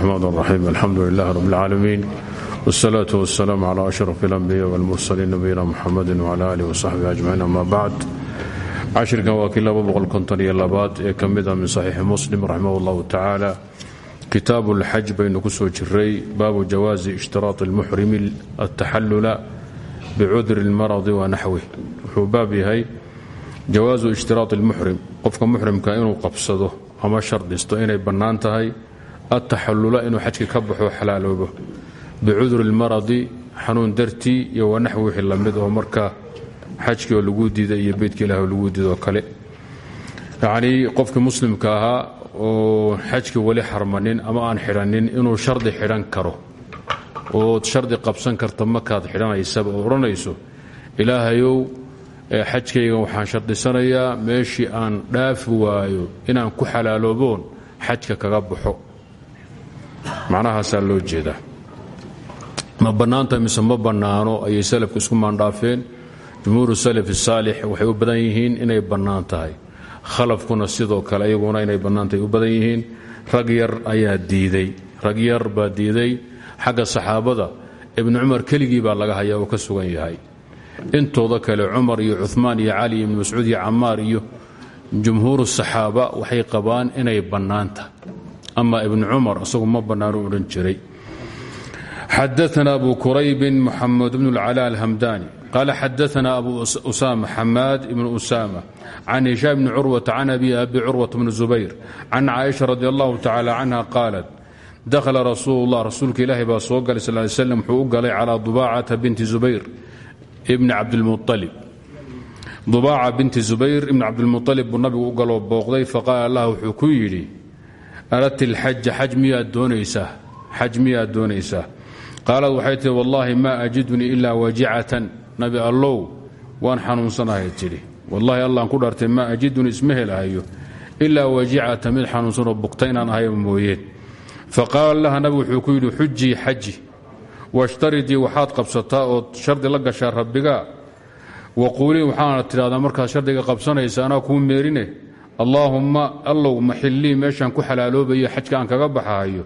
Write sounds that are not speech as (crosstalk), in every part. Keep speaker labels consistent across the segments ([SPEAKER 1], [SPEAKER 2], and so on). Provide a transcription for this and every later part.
[SPEAKER 1] الرحمن الرحيم الحمد لله رب العالمين والصلاة والسلام على أشرف الأنبياء والمرسلين نبينا محمد وعلى آله وصحبه أجمعين أما بعد cashirkan waa kii laba boqol konton iyo labaad ee ka mida min saxiixi muslim raximah اllahu tacaala kitaabu اlxaj baynu ku soo jiray baabu jawaazi ishtiraaط اlmuxrimi ataxallula bicudri اlmaradi wa naxwih wuxuu baab yahay jawaasu ishtiraaط اlmuxrim qofka muxrimka inuu qabsado ama shardisto inay bannaan tahay ataxallula inuu xajka ka baxo xalaaloobo bicudri اlmaradi xanuun dartii iyo wanaxwi wixii la mid oo marka xajkii oo lagu diiday iyo beydka ilaah oo lagu diidoo kale yacnii qofkii muslimka ahaa oo xajkii weli xarmanin ama aan xidhanin inuu shardi xidhan karo ood shardi qabsan karta markaad xidhanaysaba oo odhanayso ilaahayow xajkaygan waxaan shardisanayaa meeshii aan dhaafi waayo inaan ku xalaalooboon xajka kaga baxo macnahaasaa loo jeedaa. Ma bannaanta mise ma bannaano ayay salafku isku maandhaafeen? Jumhuuru salaf saalix waxay u badan yihiin inay bannaan tahay. Khalafkuna sidoo kale iyaguna inay bannaantahay u badan yihiin. Rag yar ayaa diiday. Rag yar baa diiday. Xagga saxaabada ibnu cumar keligii baa laga hayaa oo ka sugan yahay. Intooda kale cumar iyo cumaan iyo cali ibnu mascuud iyo camaar iyo jumhuuru saxaaba waxay qabaan inay bannaan ama ibn cumar isagu ma bannaanu odhan jiray. Xadaana abu quraybin muxamed bn اlcala alhamdani qaala xadaana abu usama xamaad ibn usama can hishaam bni curwata can abi abi curwata bni zubayr can caaisha radi allahu tacala canha dakhala rasuul اllah rasuulka ilaahi baa soo galay sal slam wuxuu galay calaa dubaacata binti zubayr ibni cabdilmualib dubaaca binti zubayr ibni cabdilmualib buu nabigu u galoo booqday faqaala lah wuxuu ku yidhi aradti lxaja xaj miyaad doonaysaa xaj miyaad doonaysaa qaalad waxay tihi wallaahi ma ajidunii ila wajicatan nabi allow waan xanuunsanahay tidhi wallaahi allaan ku dhartay maa ajiduni isma helahayo ilaa wajicata mid xanuunsanoo bugta inaan ahayba mooyeen faqaala laha nabigu wuxuu ku yidhi xujii xaji washtaridii waxaad qabsataa ood shardi la gashaa rabbigaa waquulii waxaana tidhahdaa markaad shardiga qabsanaysa anaa kuu meerine allaahumma allow maxillii meeshaan ku xalaaloobayo xajka aan kaga baxahayo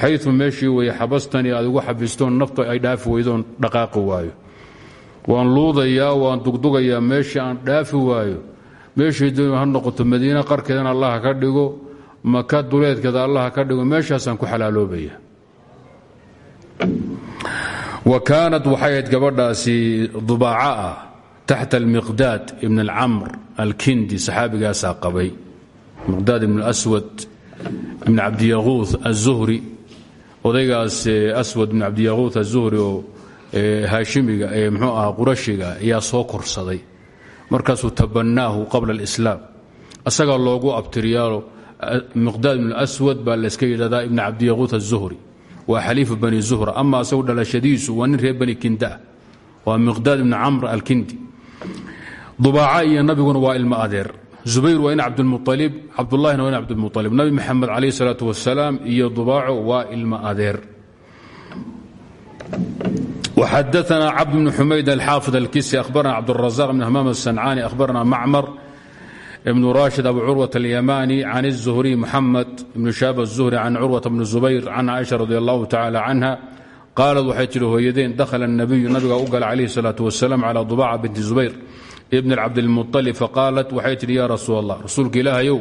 [SPEAKER 1] xayu meeshii weye xabastanii aad igu xabistoon naftu ay dhaafi weydoon dhaqaaqi waayo. Waan luudayaa waan dugdugayaa meeshii aan dhaafi waayo. Meeshii dooni ha noqoto madiine qarkeedana allah ka dhigo maka duleedkeeda allah ka dhigo meeshaasaan ku xalaaloobaya wa kaanat waxay ahayd gabadhaasi dubaaca taxt miqdaad ibn camr alkindi saxaabigaasaa qabay miqdaad ibn swad ibn cabdiyaquu azuhri odaygaas aswad ibn cabdiyaquu azuhri oo haashimiga ee mxuu ahaa qurashiga ayaa soo korsaday markaasuu tabanaahu qabla alislaam asagaa loogu abtiriyaalo miqdaad ibn aswad baa layska yidhahdaa ibn cabdiyaquu azuhri waa xaliifu bani zuhra ama asagu dhalashadiisu waa nin reer bani kinda ah dubaaca iyo nabiguna waa ilmo adeer zubayr waa in cabdulmualib cabdulahina waa in cabdulmualib nabi maxamed calayh salaatu wasalaam iyo dubaaco waa ilmo adeer وxadثna cبد بن حmayd الxاaفظ الkisi أhbarna cبدالرزاq بن hmام السنcاني أhbarna mcmر بن rاشhد أbu curوة اليmاني عن الزهري محمد بن شhاب الزهري عن curوة بن زبير عن cائشha رضي الله تعالى عنها qaalad waxay tidhi hooyadeen dakhala nabiyu nabiga u gala calayhi salaatu wasalaam calaa dubaca binti zubayr ibn cabdilmualib faqaalat waxay tidhi yaa rasuul allah rasuulka ilaahayow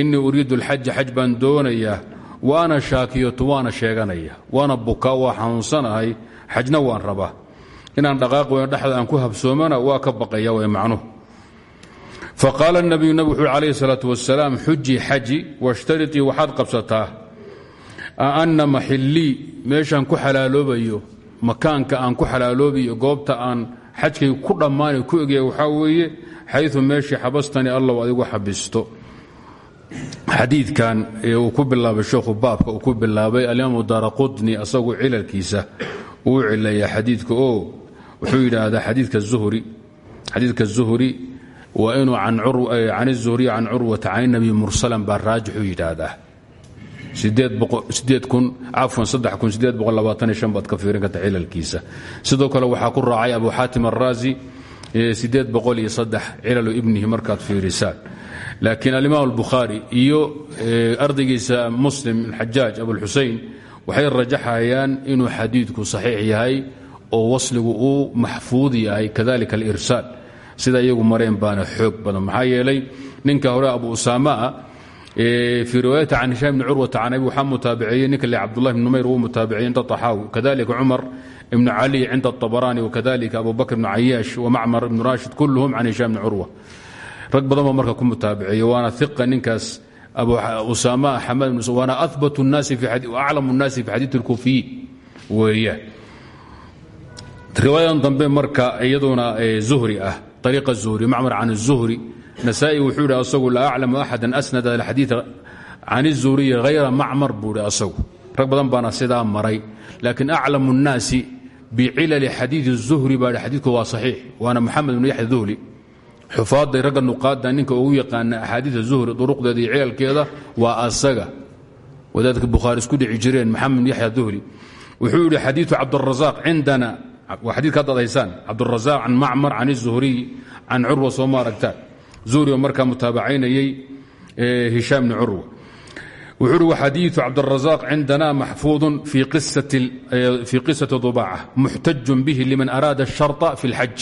[SPEAKER 1] innii uriidu alxaja xaj baan doonayaa waana shaakiyatu waana sheeganaya waana bukaa waa xanuunsanahay xajna waan rabaa. Inaan dhaqaaq weyno dhexda aan ku habsoomana waa ka baqaya way macnuhu faqaala nabiyu nabigu wuxuui calayhi salaatu wasalaam xujii xaji washtaritii waxaad qabsataa anna maxillii meeshaan ku xalaaloobayo makaanka aan ku xalaaloobayo goobta aan xajkay ku dhammaanay ku egya waxaa weeye xayu meeshii xabastanii allow adigu xabisto. Xadiidkan ee uu ku bilaabay sheekhu baabka uu ku bilaabay alimaamu daara qudni asagu cilalkiisa uu cileeya xadiidka oo wuxuu yidhaahdaa xadiidka zuhri. Waa inuu can الzuhri can curwata can nabi mursalan baa raajixu yidhaahdaa baad ka fiirin karta cilalkiisa. Sidoo kale waxaa ku raacay abu xaatim araazi cilalu ibnihi markaad fiirisaan laakiin alimaam albukhaari iyo ardaygiisa muslim xajaaj abulxusein waxay rajaxayaan inuu xadiidku saxiix yahay oo wasligu uu maxfuud yahay kadalika alirsaal sida iyagu mareen baana xoog badan. Maxaa yeelay ninka hore abu usaama ah fii riwaayati can hishaam bni curwata can abi waxaa mutaabiceeyey ninka le cabdullahi bn numayr wuu mutaabiciyey cinda طaxaawi kadalika cumar ibn cali cinda الطabaraani wakadalika abu bakr bn cayaash wamacmar ibn rashid kulluhum can hishaam bni curwa rag badan baa marka ku mutaabiciyey waana iqa ninkaas abu usaama xamad waana abat الnaasi aclam الnaasi fi xadiiث اlkufiyi weeyaan riwaayadan dambe marka iyaduna zuhri ah ariiqa zuhri macmar can الzuhri nasaa-i wuxuu yidhi asagu laa aclamu axada asnada alxadiida can الzuhriyi hayra macmar buu hi asagu rag badan baana sidaa maray laakiin aclamu الnaasi bicilali xadiidi الzuhri baa xadiidku waa saxiix waana moxamed bn yaxya duhli xufaaday ragga nuqaada ninka ugu yaqaana axaadiida zuhri duruqdeeda iyo cilalkeeda waa asaga wadaadka bukhaari isku dhici jireen maxamed bn yaxya duhli wuxuu yidhi xadiiu cabdالrazaaq cindana waa xadidka haddaad haysaan cabdالrazaaq can macmar can الzuhriy can curwa soo ma aragtaan uhri markaa mutaabacaynayey hishaam bn curwa wuxuu uhi waxadiiu cabdarazaaq cindana maxfuudu fii qisati dubaaca muxtajun bihi liman araada ashara fi اlxaj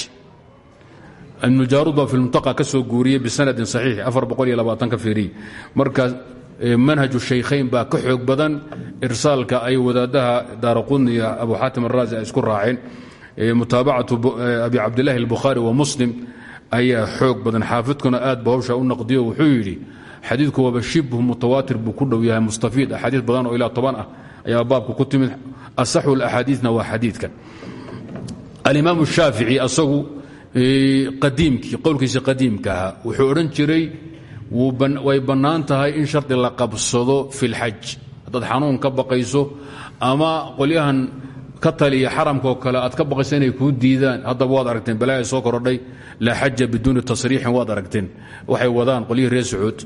[SPEAKER 1] ibnujaarud baa fi lmuntaqa ka soo guuriyey bisanadin saxiix ka fiiriy markaas manhaju shaykhayn baa ka xoog badan irsaalka ay wadaadaha daaraquni iyo abu xaatim araazi ay isku raaceen. Mutaabacatu abi cabdilahi اlbukhaari wa muslim ayaa xoog badan xaafidkuna aad ba hawsha u naqdiyo wuxuu yidhi xadiidku waaba shibhu mutawaatir buu ku dhow yahay mustafiid axaadiis badan oo ilaa toban ah ayaa baabka ku timid. Asaxu alaxaadiina waa xadiidkan. Alimaam shaafici asagu qadiimkii qowlkiisa qadiimka wuxuu odhan jiray way bannaan tahay in shardi la qabsado fi lxaj haddaad xanuun ka baqayso ama qolyahan ka taliya xaramkaoo kale aad ka baqayso inay kuu diidaan. Haddaba waad aragteen balaaya soo korodhay laa xaja biduuni tasriixin waad aragteen. Waxay wadaan qolyihii reer sacuud.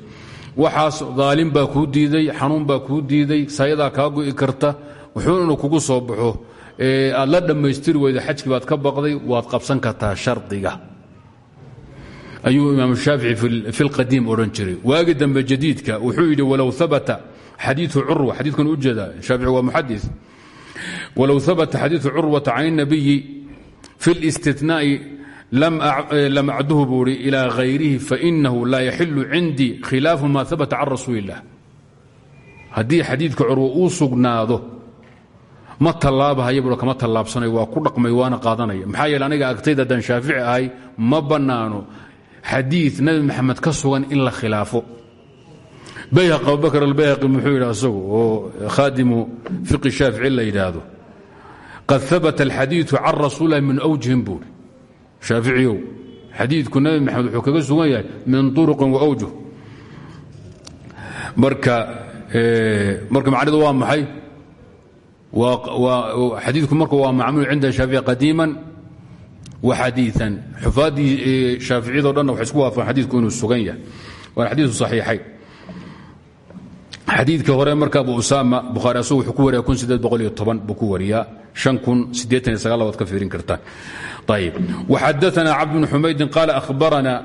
[SPEAKER 1] Waxaas daalim baa kuu diiday xanuun baa kuu diiday sayadaa kaa go'i karta. Wuxuu inuu kugu soo baxo aad la dhammaystiri weyda xajkii baad ka baqday waad qabsan kartaa shardiga. Ayuu imaam shaafici fi lqadiim odhan jiray. Waagi dambe jadiidka wuxuu yidhi walow abata xadiiu curwa xadiikan ujeeda shaafici waa muxadi walow habata xadiiu curwata can الnabiyi fi اlاstitnaa'i lam acduhu buu i ilى hayrihi fainahu laa yaxilu cindii khilaafu ma habata can rasuuli الlah haddii xadiidka curwa uu sugnaado ma tallaabahaya buu kama tallaabsanayo waa ku dhaqmay waana qaadanaya maxaa yeele aniga agtayda haddaan shaafici ahay ma bannaano xadiid nabi maxamed ka sugan in la khilaafo bayhaq abubakr albayhaqi muxuu yidhi asagu oo khaadimu fiqi shaafici la yidhaahdo qad habata alxadiidu can rasuulilah min awjihin buuri shaaficiyow xadiidku nabi wuxuu kaga sugan yahay min turuqin wa awjuh. Marka marka macnidu waa maxay? Xadiidku marka waa macmuul cinda shaafici qadiiman wa xadiian xufaaddii shaaficiyado dhanna waxay isku waafaqeen xadiidku inuu sugan yahay. Waana xadiidu saxiixayn xadiidka hore marka abu usaama bukhaari asagu wuxuu ku wariya kun sideed boqol iyo toban buu ku wariyaa shan kun siddeetan iyo sagaal baad ka fiirin kartaan ayib waxadaana cabd bn xumaydin qaala akhbarana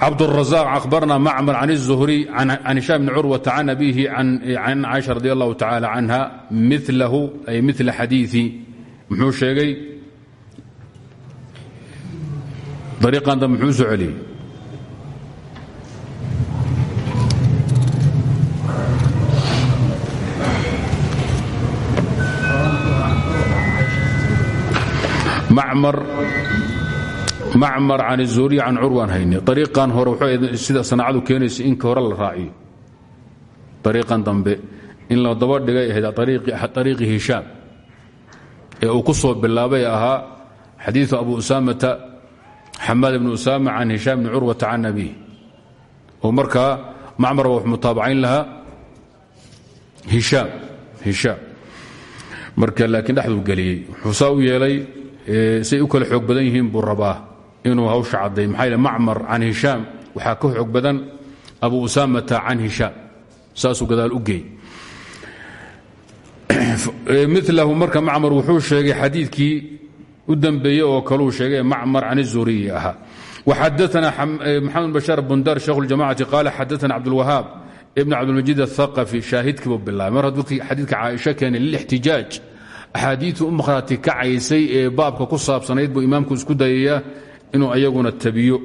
[SPEAKER 1] cabdالرزاق أخبرنا معمر عن الزهري عن هشام بن عروة عن أبيه عن عائشة رضي الله تعالى عنها مثله أي مثل حديث محو شيغي طريقا ده محو سعلي معمر macmar can zuhriy can curwaan hayne ariiqan hore sida sanacadu keenaysa in hore la raaciyo ariiqan dambe in la daba dhigay ahayd ariiqi hishaam. Ee uu ku soo bilaabay ahaa xadiiu abu usaamata xamaad ibni usaama can hishaam bni curwata can abiih oo markaa macmar wax mutaabacayn lahaa hishaam marka laakiin dhexduu geliyey wuxuu saa u yeelay say u kala xoog badan yihiin buu rabaa inuu hawsha cadday maxaa yidhi macmar can hishaam waxaa ka xoog badan abu usaamata can hishaam saasuu gadaal u geey (clears throat) milahu marka macmar wuxuu sheegay xadiidkii u dembeeyey oo kaluu sheegay macmar can الzuriyi ahaa وxadaثna maxamed bashaar bundar sheekh اljamacati qaala xadaثna cabdاlwahaab ibn cabdilmajiid athaqafi shaahidkiibuu bilaabay mar hadduu xadiidka caaisho keenay lilixtijaaj axaadiiu u makhraati kacaysay ee baabka ku saabsanayd buu imaamku isku dayayaa inuu ayaguna tabiyo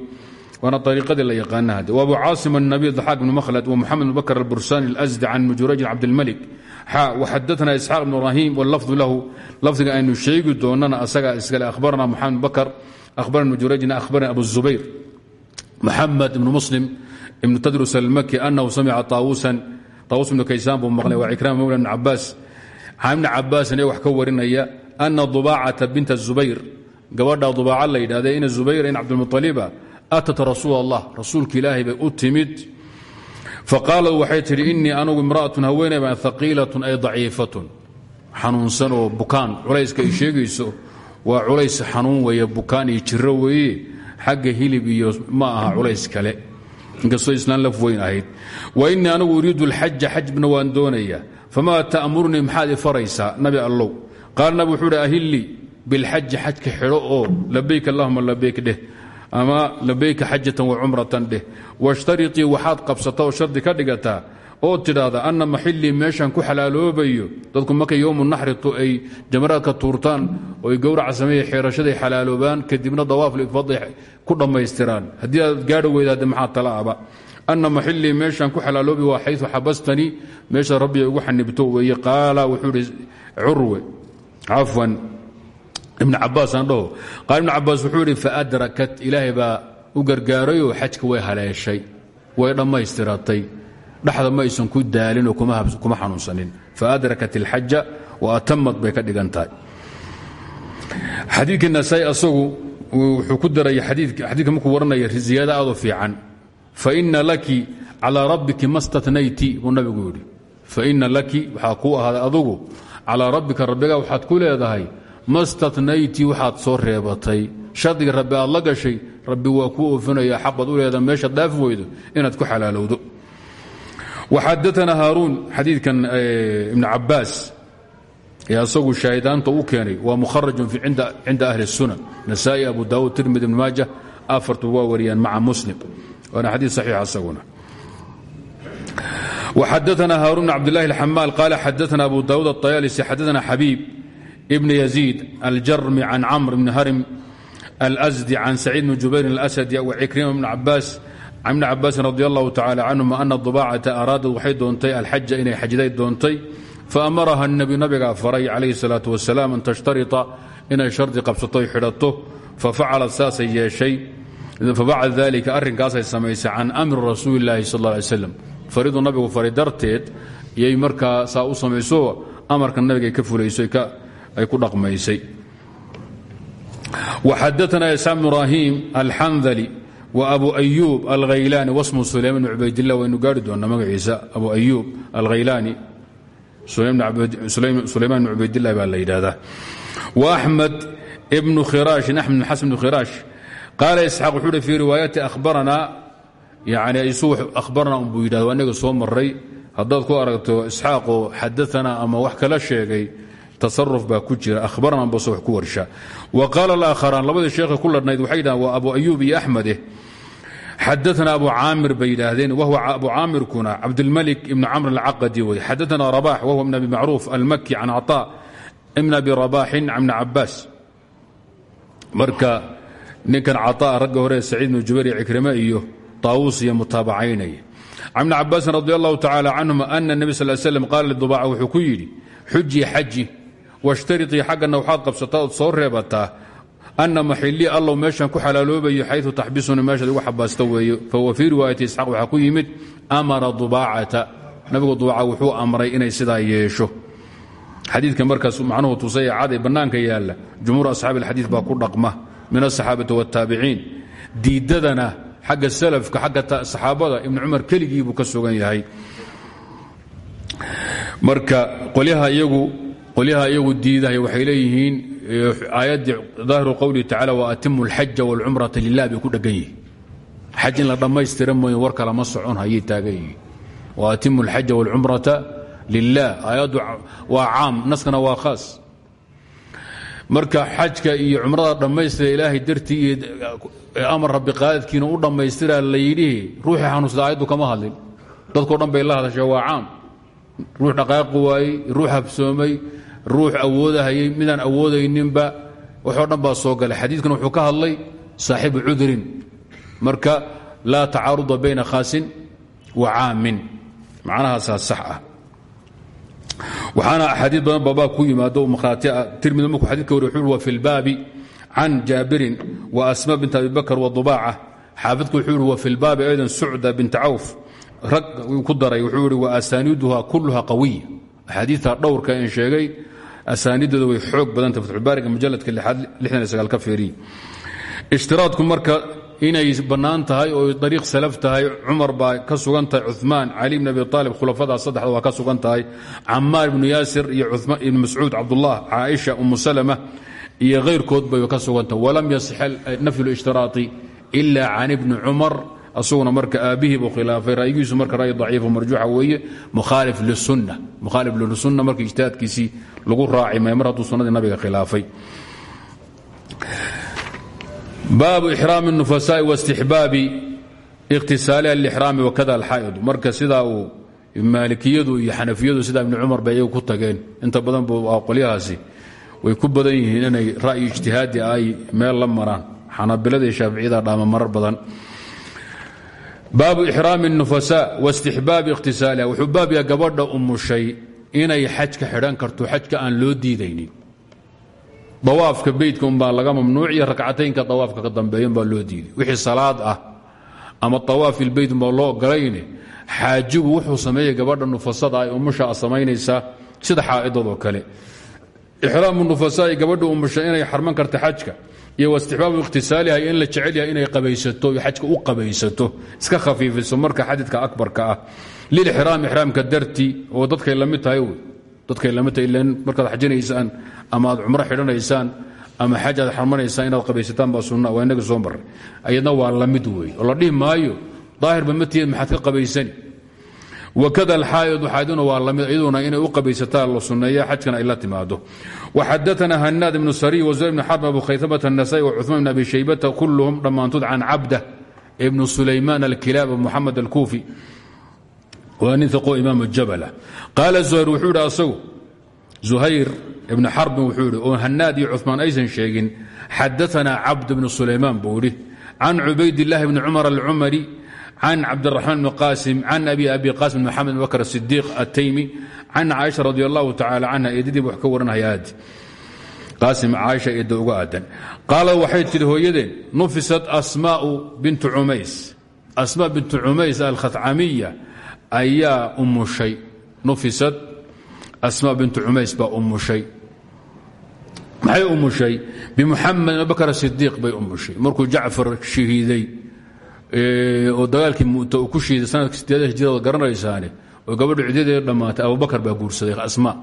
[SPEAKER 1] waana ariiqadii la yaqaana hadde wabu caasim الnabiy ضaxaaq bn makhlad wmuxamed bn bakr albursani اlasdi can mujurajin cabdilmalik xa waxadaثna isxaaq bn ibrahim wlafdu lahu lafdiga aynu sheegi doonana asagaa iskale ahbarna muxamed bakr ahbarna mujurajin ahbarna abu الzubayr muxamed ibn muslim ibn tadrus almaki anahu samica طaawusan طaawus ibnu kaysaan buu maqlay waa cikrama mawla bn cabaas ibni cabaasin ee wax ka warinaya ana dubaacata binta zubayr gabadha dubaaca la yidhahda ina zubayr in cabdilmuطaliba atat rasuul allah rasuulka ilaahay bay u timid. Faqaalad waxay tidhi inii anugu imra'atun haweeney baan haqiilatun ay daciifatun. Xanuunsan oo bukaan culayska ay sheegayso waa culays xanuun weeye bukaan iyo jiro weeye xagga hilib iyo ma aha culays kale. Inkastoo islaan laf weyn ahayd. Wa inii anugu uriidu alxaja xajbna waan doonayaa famaa ta'murnii maxaad i faraysaa nabi allow? Qaala nabi wuxuu hi ahillii bilxaji xajka xidho oo labayk allahuma labayk dheh ama labayka xajatan wa cumratan dheh. Washtaritii waxaad qabsata oo shardi ka dhigataa oo tidhaahda anna maxillii meeshan ku xalaaloobayo dadku markay yowmu naxritu ay jamaraadka tuurtaan oo ay gowraca sameeye xeerashaday xalaaloobaan kadibna dawaaf lifaday ku dhammaystiraan. Haddii aad gaadho weydaade maxaa talaaba anna maxillii meeshan ku xalaaloobi waa xayu xabastanii meesha rabbiga ugu xanibto weeye. Qaala wuxuu ihi curwe ibn cabaas aan dhaho. Ibn cabaas wuxuu idhi faadrakat ilaahay baa u gargaarayoo xajka way haleeshay way dhammaystiratay dhexda ma aysan ku daalin oo kuma xanuunsanin. Faadrakat اlxaja wa atamad bay ka dhigan tahay. Xadiidka nasaa-i asagu wuxuu ku daraya xadiidka markuu waranaya ziyaada aad u fiican faina laki calىa rabbiki ma statnayti buu nabigu yidhi faina laki waxaa kuu ahaaday adugu calىa rabbika rabbiga waxaad ku leedahay ma statnayti waxaad soo reebatay shardiga rabbi aad la gashay rabbi waa kuu oofinaya xaqad u leedaha meeshaad dhaafi weydo inaad ku xalaalowdo waxadaana haaruun xadiidkan ibn cabaas ee asagu shaahidaanta u keenay waa mukharajun cinda ahli الsunan nasaai abu daawud tirmidi ibn maaja afartu waa wariyaan maca muslim waana xadii saxiix asaguna وxadaثna hاrun بن cbdالlahi الxamaal qal xadaثna abu dawud الطayaalisi xadaثna xabيib بn يزيid aljarmi can cmr bn harim الأsdi can sacيid bn jubayr الأsdi وcikrima bn cabaas can bni cabaasin radi allahu tacala canهuma ana dubاcata araadad waxay doontay alxaja inay xajday doontay faamaraha الnebi nabigaa faray calayhi الsalaaة wasalam an tashtarita inay shardi qabsatoy xidhato fafacalat saasay yeeshay fabacad dalika arrinkaasay samaysay can amri rasuulilahi sal ly slam faridu nabigu faray darteed yay markaa saa u samayso amarka nabiga ka fulayso ay ku dhaqmaysay waxadaana isaaq ibrahim alxandali wa abu ayuub alhaylaani wasmu sulaym bn cubaydillah waynu gaari doonaa magaciisa abu ayuub alhaylaani sulayman bn cubaydilah baa la yidhaahdaa wa axmed ibnu khiraashin axmed bn xasan bnu khiraash qaala isxaaq wuxuu uhi fii riwaayati ahbaranaa yani isu ahbarna unbuu yidhahda waa inaga soo maray haddaad ku aragto isxaaqoo xadaanaa ama wax kala sheegay tasaruf baa ku jira ahbarna base wax ku wa qaala alaakharaan labadii sheekhe ku ladhnayd waxay yidhahdeen waa abu ayuub iyo axmede xadaana abu caamir bay yidhaahdeen wahwa abu caamirkuna cabdilmalik ibn camr alcaqadi wey xadaana rabax wahwa ibn abi macruuf almaki can caطaa ibn abi rabaxin can ibni marka ninkan caطaa ragga hore saciid bnu jubayr iyo cikrime iyo taawus iyo mutaabacaynaya can ibni cabaasin radi allahu tacala canhuma ana nebi sal slm qaala lidubaaca wuxuu ku yidhi xuji xaji washtariطii xaggana waxaad qabsataa ood soo reebataa ana maxilii allow meeshan ku xalaaloobayo xayu taxbisuni meeshaad igu xabaasta weeye fahuwa fii riwaayati isxaaq waxaa ku yimid amara dubaacata. Nabigu dubaaca wuxuu amray inay sidaa yeesho. Xadiidka markaas macnuhu tusay ee caday bannaanka yaalla jumhuur asxaabi alxadiid baa ku dhaqma min asaxaabati waاtaabiciin diidadana xagga salafka xagga saxaabada ibnu cumar keligii buu ka sugan yahay marka qolyaha iyagu qolyaha iyagu diidaya waxay leeyihiin aayaddii daahiru qowlihi tacala waatimu alxaja wاlcumrata lilah bay ku dhegan yihiin xaj in la dhammaystira mooye war kale ma socon hayay taagan yihiin waatimu alxaja wاlcumrata lilah aayaddu waa caam naskana waa khaas marka xajka iyo cumrada dhammaystira ilaahay dartii iyo amar rabbi qaadadkiina u dhammaystiraa la yidhi ruuxii xanuunsada aayaddu kama hadlin. Dadkao dhan bay la hadashay waa caam. Ruux dhaqaaqi waayey ruux habsoomay ruux awoodahayay midaan awoodayninba waxoo dhan baa soo galay. Xadiidkan wuxuu ka hadlay saaxibu cudrin. Marka laa tacaaruda bayna khaasin wa caamin. Macnahaasaa sax ah waxaana axaadii badan baabaa ku yimaado makhraati ah. Tirmidi markuu xadidka wariy wuxuu wa fi lbaabi can jaabirin wa asma bint abi bakr wadubaaca xaafidku wuxuu ihi wa fi lbaabi aydan sucda binta cawf. Rag ku daray wuxuu ihi wa asaaniiduha kulluha qawiya axaadiita dhowrka en sheegay asaaniiddooda way xoog badanta fatxubaariga mujaladka aad ka fiiriy ishtiraadku marka inay bannaan tahay oo dariiq salaf tahay cumar baa ka sugan tahay cumaan cali bn abi aalib khulafadaa saddexda waa ka sugan tahay camaar ibnu yaasir iyo ibn mascuud cabdullah caaisha umu salama iyo hayrkood bay ka sugan tahay. Walam yasix nafyu lishtiraai ila can ibni cumar asaguna marka aabbihii buu khilaafay ra'yigiisu marka ra'yi daciifo marjuuxa weeye mukhaalif lisunna mukhaalif lisunna marka ijtihaadkiisii lagu raaci maayo mar nabiga khilaafay baabu ixraami الnufasaai واstixbaabi ikhtisaaliha lixraami wakada alxaa'idu marka sidaa uu maalikiyadu iyo xanafiyadu sidaa ibni cumar bay iyagu ku tageen inta badan bu qolyahaasi way ku badan yihiin inay ra'yi ijtihaadi ay meel la maraan xanabilada iyo shaaficiyada dhaama marar badan baabu ixraami الnufasaa واstixbaabi ikhtisaaliha wuxuu baab yaha gabadha umushay inay xajka xidhan karto xajka aan loo diidaynin dawaafka beytka umbaa laga mamnuuciyo rakcataynka dawaafka ka dambeeyan baa loo diiday wixii salaad ah ama awaaf ilbeyt umbaa loo ogolayne xaajigu wuxuu sameeyey gabadha nufasada ay umusha samaynaysaa sida xaa'idadoo kale. Ixraamu nufasaai gabadha umusha inay xarman karta xajka iyo wastixbaabu ikhtisaaliha in la jecel inay qabaysato xajka u qabaysato. Iska khafiifiso marka xadidka akbarka ah. Lilixraam ixraamka darti oo dadkay dadkay dadka lamata ilan markaad xajanaysaan ama aad cumro xidhanaysaan ama xaj aad xarmanaysaan inaad qabaysataan baa sunna waa inaga soo marray ayadna waa la mid weeye oo la dhihi maayo daahirba matied maxaad ka qabaysani. Wakada alxaa'id xaaiduna waa la mid iyaduna inay u qabaysataa la sunneeya xajkana ay la timaado waxadaana hanaad ibnu sariy wazuhayr ibn xarm abu khaytamata anasaa'i wa cumaan ibn abi shaybata kulluhum dhammaantood can cabda ibnu sulaymaan alkilaaba muxamed alkuufi waa nin iqo imaam jabala qaala zuhayr wuxuu idhi asagu zuhayr ibn xarbin wuxuu idhi oo hanaad iyo cumaan aysan sheegin xadaanaa cabd bnu sulaymaan buu idhi can cubaydillahi bni cumar alcumari can cabdiraxmaan bni qaasim can abi abi qaasim maxamed bn bakr sidiiq ataymi can caaisha radi allahu tacala canha eedadiiba wax ka waranhayaad qaasim caaisha eedda uga aadan. Qaalad waxay tidhi hooyadeen nufisat asmaau bintu cumays. Asmaa bintu cumays alkhatcamiya ayaa umushay nufisad asmaa bintu cumays baa umushay maxay umushay bimuxamed abubakr sidiiq bay umushay markuu jacfar shahiiday oo dagaalkii mu'ta ku shahiiday sanadka sideeda hijirada garanaysaane oo gabadha cidadeeda dhammaatay abubakar baa guursaday asmaa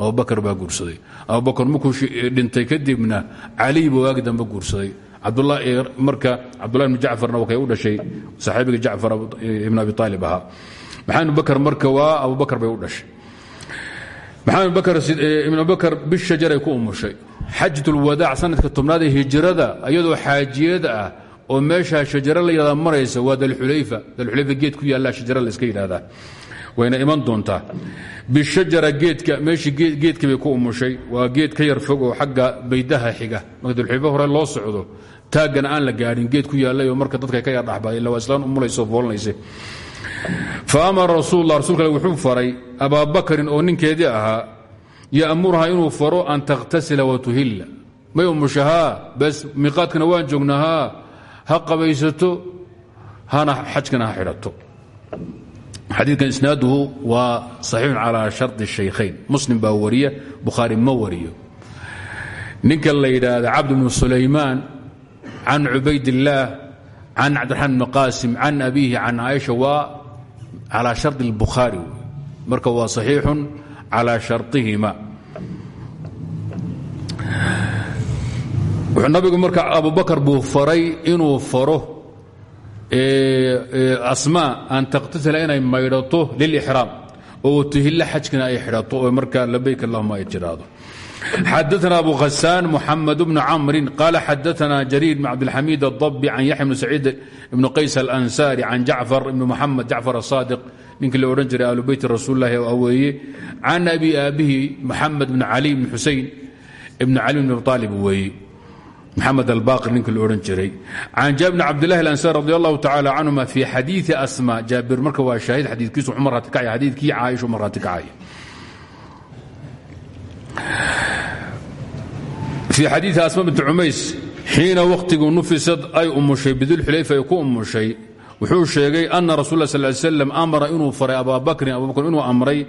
[SPEAKER 1] abubakar baa guursaday. Abubakar markuu dhintay kadibna caliy buu waagi dambe guursaday. Marka cabdullahi ibn jacfarna wakay u dhashay saxaabiga jacfar ibn abi aalib ahaa maxamed bakr marka waa abubakar bay u dhashay. Maxamed ibn abubakar bishajaray ku umushay. Xajatulwadaac sanadka tobnaad hijrada iyadoo xaajiyad ah oo meeshaa shajaro la yidhahda maraysa waa dalxulayfa dalxulayfa geed ku yaalla shajaro la iska yidhahdaa wayna iman doontaa. Bishajara geedka meeshii geedkii bay ku umushay. Waa geed ka yar fog oo xagga baydaha xiga. Marka dalxulayfa hore loo socdo taaggana aan la gaadhin geed ku yaallay oo marka dadka ka yar dhaxbaday illa waa umulayso foolanaysa faamara rasuul la rasulka wuxuu faray abaabakrin oo ninkeedii ahaa ya'murha inuu faro an takhtasila watuhilla may umushahaa bas miiqaadkana waan joognahaa ha qabaysato hana xajkana ha xidhato. Xadiidkan isnaaduhu waa saxiixun calaa shardi shaykhayn. Muslim baa wariya bukhaari ninka la yidhaahda cabd bnu sulaymaan can can cabdiramaan bn qaasim can abiihi can caaisha waa calaa shardi اlbukhaari marka waa saxiixun calaa sharطihima wuxuu nabigu marka abubakar buu faray inuu faro asmaa an taqtasila inay maydhato lilixraam oo tuhilla xajkina ay xidhato oo marka labayk allahuma ay tidhaahdo xadana abu khasaan muxamed bnu camrin qaala xadaana jariir bn cabdilxamiid adabbi can yaxya bn saciid ibn qays alansaari can jacfar ibni muxamed jacfar asaadiq ninkii la odhan jiray ahlu beyti rasuulilahi oo aweeye can abi aabihi muxamed bn cali bn xusein ibn cali bn abi aalib weeye muxamed albaqir ninkii la odhan jiray can jaabir bn cabdillahi alansaari radi allahu tacaala canhuma fii xadiii asma jaabir marka waa shaahid xadiikiisu umar hati kacay xadiidkii caaisha umar hati kacay fii xadiii asma binti cumays xiina wakhtiguu nufisad ay umushay bidulxulayfa ay ku umushay wuxuu sheegay ana rasul sal slam amara inuu faray ababakrin abubakr inuu amray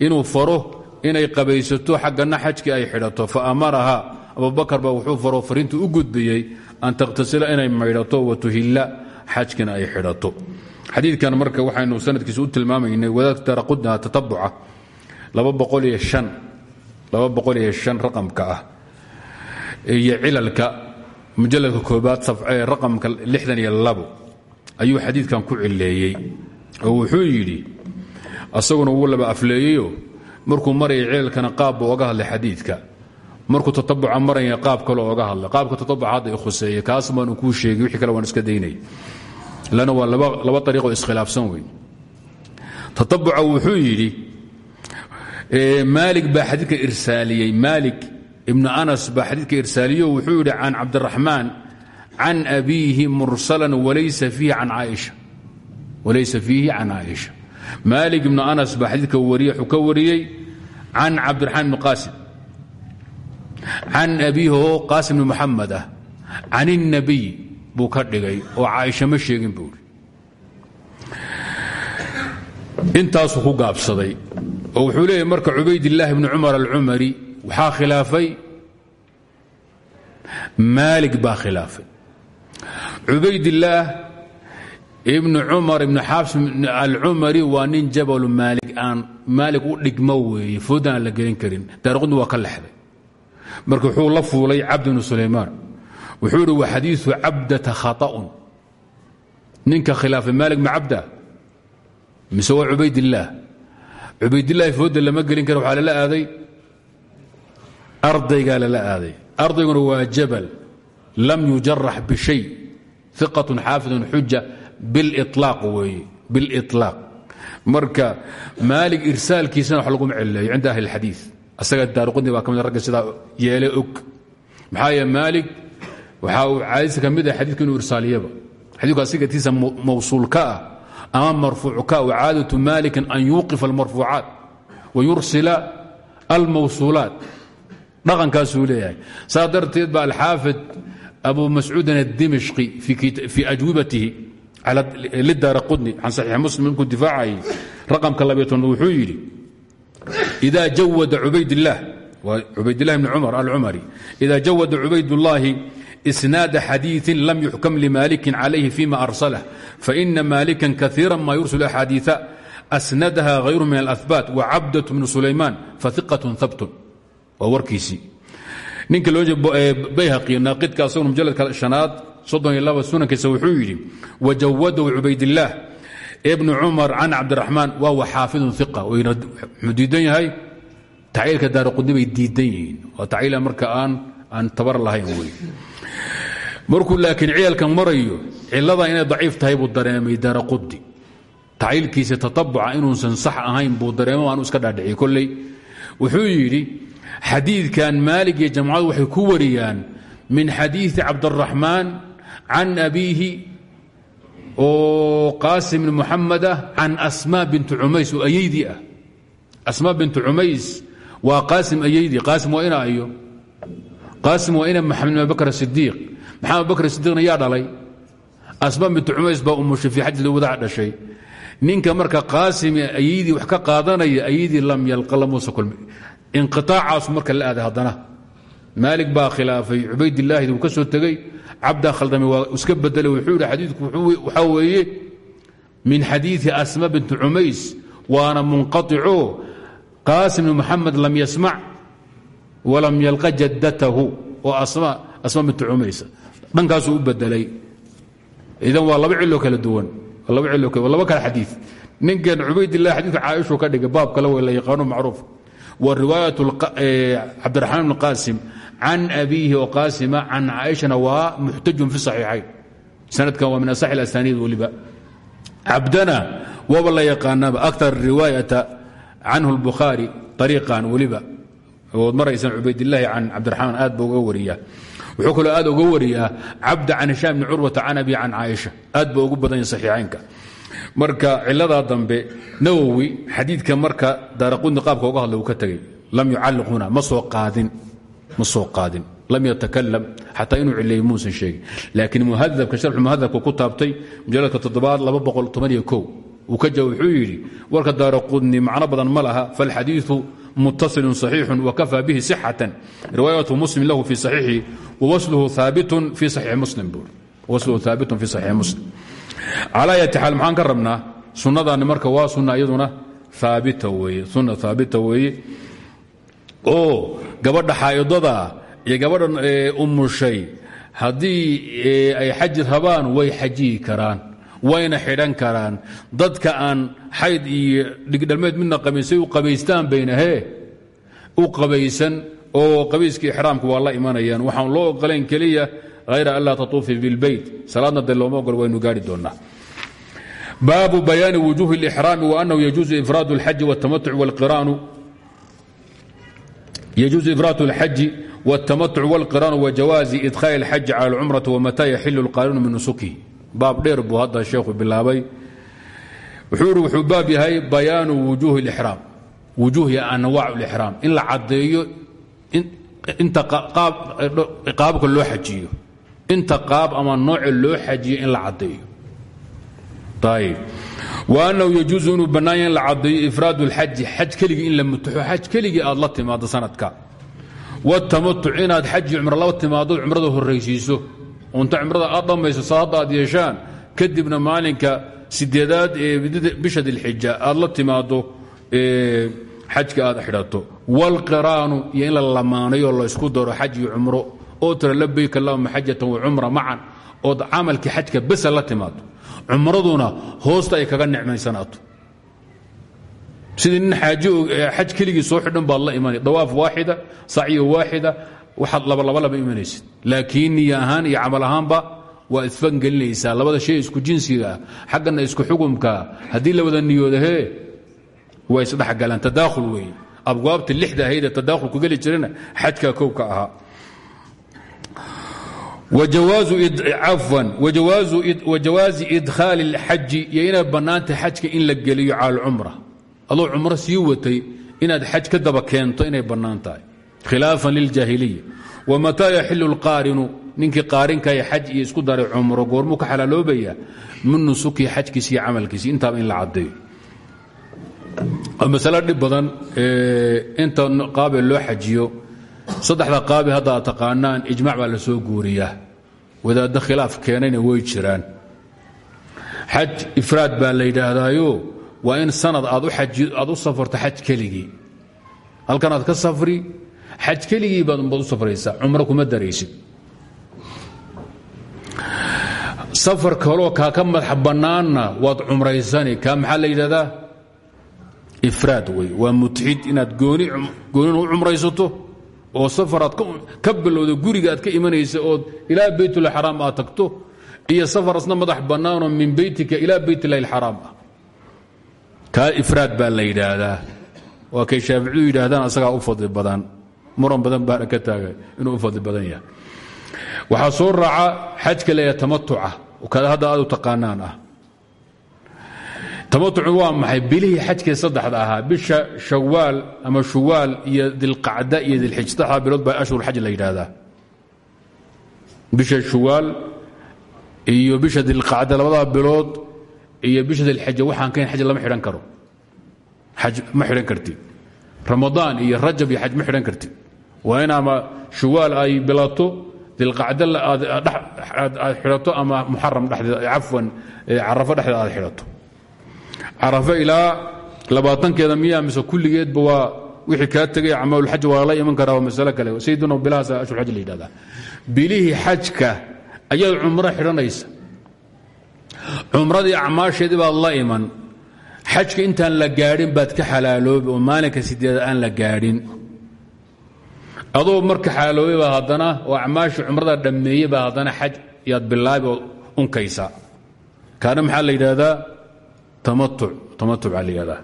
[SPEAKER 1] inuu faro inay qabaysato xaggana xajkii ay xidhato. Fa amaraha abubakar baa wuxuu faro fariintuu u gudbiyey an takhtasila inay maydhato watuhilla xajkina ay xidhato. Xadiidkan marka waxaynu sanadkiisa u tilmaamaynay wadaadta raqudna tatabuca raqamka ah iyo cilalka mujaladka koobaad raqamka ayuu xadiidkan ku cileeyey oo wuxuu yidhi asaguna wuu laba afleeyeyo markuu maraya cilalkana qaab buu oga hadlay xadiidka markuu tatabuca maraya qaab kaloo oga hadlay qaabka tatabuca hadda i khuseeye kaas baanu kuu sheegay wixii kale waan iska daynay lana waa laba ariiqoo iskhilaafsan wey tatabuca wuxuu yidhi maalik baa xadiidka irsaaliyey. Maalik ibnu anas baa xadiidka irsaaliyo wuxuu yidhi can cabdiraxmaan can abiihi mursalan walaysa fiihi can caaisha. Maalik ibnu anas baa xadiidka wariye wuxuu ka wariyey can cabdiraxmaan ibni qaasim. Can abiihi oo qaasim ibni muxamed ah can الnabiy buu ka dhigay oo caaisha ma sheegin buu intaasuu ku gaabsaday oo wuxuu leeyahy marka cubaydillaahi bni cumar alcumari waxaa khilaafay. Maalik baa khilaafay. Cubaydillaah ibni cumar ibni xaabs alcumari waa nin jabalu maalig aan maalig u dhigmo weeye fooddan aan la gelin karin daarqudni waa ka lexday. Marka wuxuu la fuulay cabd bnu sulaymaan. Wuxuu idhi wa xadiiu cabdata khaطa'un ninka khilaafay maalig ma cabda? Mise waa cubaydillaah cubaydilaahi fooda lama gelin kara waxaa lala aaday. Ardaygaa lala aaday. Ardayguna waa jabal. Lam yujarax bishay. Iqatun xaafidun xuja bililaaq weeye bililaaq marka maalig irsaalkiisana wax laguma celileeyo cinda ahli اlxadiid asaga daaruqudni baa ka mid ah ragga yeele og. Maxaa yeele waxa uu caadis ka mid ah xadiidka inuu tiisa mawsuulka ah ama marfuucka caadatu maalikin an yuuqifa almarfuucaat wa yursila almawsuulaat dhaqankaasuu leeyahay saa darteed ba alxaafid abu mascuudin adimishqi fii ajwibatihi lidaara qudni can saxiix muslim inkuu difaacayay raqamka tobnaad wuxuu yidhi ida jawada cubaydillaah waa cubaydilah bni cumar alcumari ida jawada cubaydullaahi isnaada xadiiin lam yuxkam limaalikin calayhi fima arsalah faina maalikan kaiira ma yursal axaadiia asnadaha hayru min alahbaat wacabdat bnu sulaymaan faiqatun habtun waa warkiisii. Ninka bayhaqi naaqidka asaguna mujaladka shanaad sunankiisa wuxuu yidhi wajawadahu cubaydillaah ibnu cumar can cabdiraxmaan waa wa xaafidun iqa wuxuu diidan yahay? Tacyiilka daaraqudni bay diidan yihiin. Waa tacyiila marka aan aan tabar lahayn wey markuu laakiin cielka marayo cilada inay daciif tahay buu dareemay daaraqudi tacliilkiisa tatabuca inuusan sax ahayn buu dareemo aanu iska dhaadhiciyey kolley. Wuxuu yidhi xadiidkan maalig iyo jamcadu waxay ku wariyaan min xadiidi cabdaraxmaan can abiihi oo qaasimin muxamed ah can asmaa bintu cumays oo ayeydii ah. Asmaa bintu cumays waa qaasim ayeydii ina ayo. Qaasim waa ina maxamed ibn bakr sidiiq maxamed abubakr sidiiqna yaa dhalay. Asmaan bintu cumays baa umushay fii xajil wadaa dhashay. Ninka marka qaasimi ayadii wax ka qaadanaya ayadii lam yalqa lamuusa kulmi. Inqiaacaas marka la aaday haddana. Maalig baa khilaafay cubaydilaahi uu ka soo tegey cabdaa iska bedelay wuxuu yidhi xadiidku waxaa weeye min xadiii asma binti cumays waana munqaico qaasim bn muxamed lam yasmac walam yalqa jaddatahu. Oo asma bintu cumaysa dhankaasuu u bedelay. Idan waa laba cilo kala duwan. Laba kale xadiid ninkan cubaydillahi xadiidka caaishuu ka dhigay baab kale wey la yaqaano macruuf. Wa riwaayat cabdiraxmaan bn qaasim can abiihi oo qaasima can caaishana waa muxtajun fi saxiixayn. Sanadkan waa min asax asaniid weliba cabdana waaba la yaqaanaba akar riwaayata canhu اlbukhaari ariiqan weliba ood maraysaan cubaydilaahi can cabdiraxmaan aad ba uga wariyaa wuxuu kaloo aad uga wariyaa cabda can hishaam bni curwata can abi can caaisha. Aad ba ugu badan yahi marka ciladaa dambe nawowi xadiidka marka daaraqudni qaabka uga hadlay uu ka tegey lam yucalliq huna ma soo qaadin ma soo qaadin lam yatakalam xataa inuu cileeyey muusan sheegin. Laakiin muhadabka sharxu muhadabka ku taabtay mujalladka wuxuu yidhi warka daaraqudni macno badan ma laha falxadiidu muttasilun صaxiixun wakafaa bihi sixatan. Riwaayatu muslim lahu fi saxiixi wawasluhu haabitun fi saxiixi muslim buur wasluhu haabitun fi saxiixi muslim. Calaa yati xaal maxaan ka rabnaa sunnadaani marka waa sunna iyaduna aabita weeye sunna haabita weeye. Oo gabadha xaa'idada iyo gabadhan umushay haddii ay xaji rabaan way xajiyi karaan wayna xidhan karaan dadka aan xayd iyo dhigdhalmeed midna qabaysay u qabaystaan baynahee u qabaysan oo qabayskii ixraamka waa la imanayaan waxaan loo ogolayn keliya hayra an laa tatuufi bilbeyt salaadna dee looma ogol waynu gaari doonnaa baabu bayaani wujuuhi اlixraami waanahu yajuuzu ifraad اlxaji wاtamatuc wاlqiraanu يجuز إفrاaت الxaج والتamتع والقirاn وجawاaز إdخاaل الxaج calى الcمرة وmatا yxil الqاarن min نusukhi baab dheer buu hadda sheekhu bilaabay wuxuu ihi wuxuu baab yahay bayaanu wujuuhi اlإxraam wujuuhi anwaac اlإxraam in la cadeeyo inta qaabka loo xajiyo inta qaab ama nooce loo xajiyo in la cadeeyo ayb وأnhu يجuuز inuu bannaanya in la cadeeyo ifraad اlxaji xaj keligii in la mutaxo xaj keligii aad la timaado sanadka wاtamatuc inaad xaji cumro laba timaadood cumrada horraysiiso unta cumrada aad dhammayso sa hadda aad yeeshaan kadibna maalinka sideedaad ee bisha dilxija aad la timaado xajka aad xidhato. Wاlqiraanu iyo in la lamaanayo laysku daro xaj iyo cumro. Oo tira labayk allahuma xajatan wacumra macan. Ood camalkii xajka besa la timaado cumraduna hoosta ay kaga nicmaysanaato sidii nin xaj keligii soo xidhan baad la imanay dawaaf waaxida sacyo waaxida waxaad labalaba laba imanaysid. Laakiin ahaan iyo camal ahaanba waa isfangelinaysaa. Labada shay isku jinsiga ah isku xukumkaa haddii la wada niyoodahe waa isdhexgalaan tadaakhul weeye abwaabta lixda ahaydee tadaakhulku geli jirana xajkaa kow ka ahaa wajawaazi idkhaali اlxaji iyo inay bannaantay xajka in la geliyo cala alcumra adoo cumro sii watay inaad xaj ka daba keento inay bannaan tahay khilaafan liljaahiliya wamataa yaxilu اlqaarinu ninkii qaarinkae xaj iyo isku daray cumro goormuu ka xalaaloobaya min nusukii xajkiisi iyo camalkiisi intaaba in la caddeeyo. Masalo dhib badan inta qaabee loo xajiyo saddexda qaabi hadda aad taqaanaan ijmac baa la soo guuriyaa. Wadaaddo khilaaf keenayna way jiraan. Xaj ifraad baa la yidhaahdaayo waa in sanad aad u safarto xaj keligii. Halkan aad ka safri xaj keligii baad u safraysaa cumro kuma daraysid. Safar kaloo kaa ka madax bannaanna waad cumraysani. Kaa maxaa la yidhahdaa? Ifraad wey waa mutxid inaad goonina u cumraysato oo safaraad ka bilowda guriga aad ka imanaysa ood ilaa baytulxaraam aad tagto iyo safar asna madax bannaanoo min beytika ilaa beytillahi alxaraam ah. Kaa ifraad la yidhaahdaa waa kay shaaficidu yidhaahdaan asagaa u fadli badan muran badan baana ka taaga inuu u fadli badan yahay. Waxaa soo raaca xajka leeya tamatuca kada hadda aad u taqaanaan ah. Tamatucu waa maxay? Bilihii xajkee saddexda ahaa bisha shawaal ama shuwaal iyo dilqacda iyo dilxij saddexdaa bilood baa ashhurxaj la yidhaahdaa. Bisha shuwaal iyo bisha dilqacda labadaa bilood iyo bisha dilxija waxaan kayn xaj lama xidhan karo. Xaj ma xidhan kartid. Ramadaan iyo rajab iyo xaj ma xidhan kartid waa in ay bilato dilqacda aad xidhato ama muxaram dhexdeeda cafwan carafo dhexdeeda aad xidhato. Carafo ilaa labaatankeeda miyaa mise kulligeedba waa wixii kaa tegay camaalulxaj waa la iman karaa waa kale. Sayiduna bilahaas ashurxaj la yidhahdaa bilihii xajka ayaad cumro xidhanaysa. Cumradii acmaasheedii baad la iman. Xajka intaan la gaadhin baad ka xalaaloobi oo maalinka sideeda aan la gaadhin adoo marka xalaaloobay baa haddana oo acmaashii cumrada dhammeeyey baa haddana xaj yaad bilaabi oo unkaysa. Kaana maxaa la yidhaahdaa? Tamatuc tamatuc baa la yidhahdaa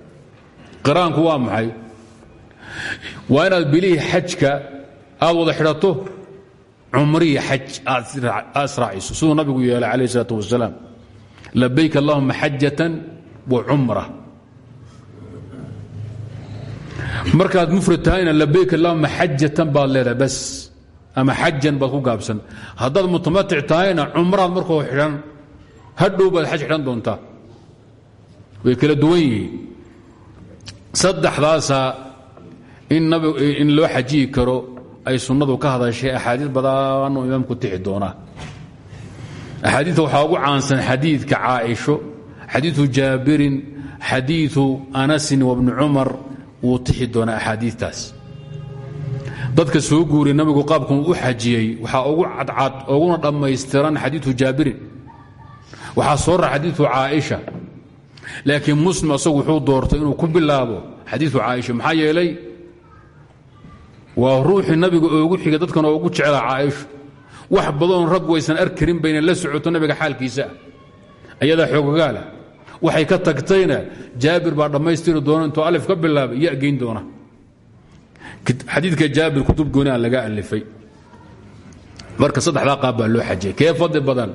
[SPEAKER 1] qiraanku waa maxay? Waa inaad bilihii xajka aad wada xidhato cumrihi xaj aad israaciso siduu nabigu yeelay calayh isalaat wasalaam labayk allahuma xajatan wa cumra markaad mufrad tahayna labayk allahuma xajatan baad leedahay bas. Ama xajan baad ku gaabsan. Haddaad mutamatic tahayna cumraad markoo xidhan hadhow baad xaj xidhan doontaa. Way kala duwan yihiin. Saddexdaasaa in loo xajiyi karo ay sunnadu ka hadashay axaadiis badan oo imaamku tixi doonaa. Axaadiita waxaa ugu caansan xadiidka caaisho xadiiu jaabirin xadiiu anasin wabni cumar wuu tixi doonaa axaadiitaas dadka soo guuriy nabigu qaabkan u xajiyey waxaa ugu cadcad uguna dhammaystiran xadiiu jaabirin. Waxaa soo rar xadiiu caaisha. Laakiin muslim asagu wuxuu doortay inuu ku bilaabo xadiiu caaisha. Maxaa yeelay waa ruuxii nabiga oogu xiga dadkan oogu jecla caaisho wax badoon rag waysan arkarin bayna la socoto nabiga xaalkiisa ayadaa xoogagaala waxay ka tagtayna jaabir baa dhammaystiri doona intuu alif ka bilaabay ya geyn doona. Xadiidka jaabir kutub gooni laga alifay. Marka saddexdaa qaab baa loo xajiyay. Kee fadli badan?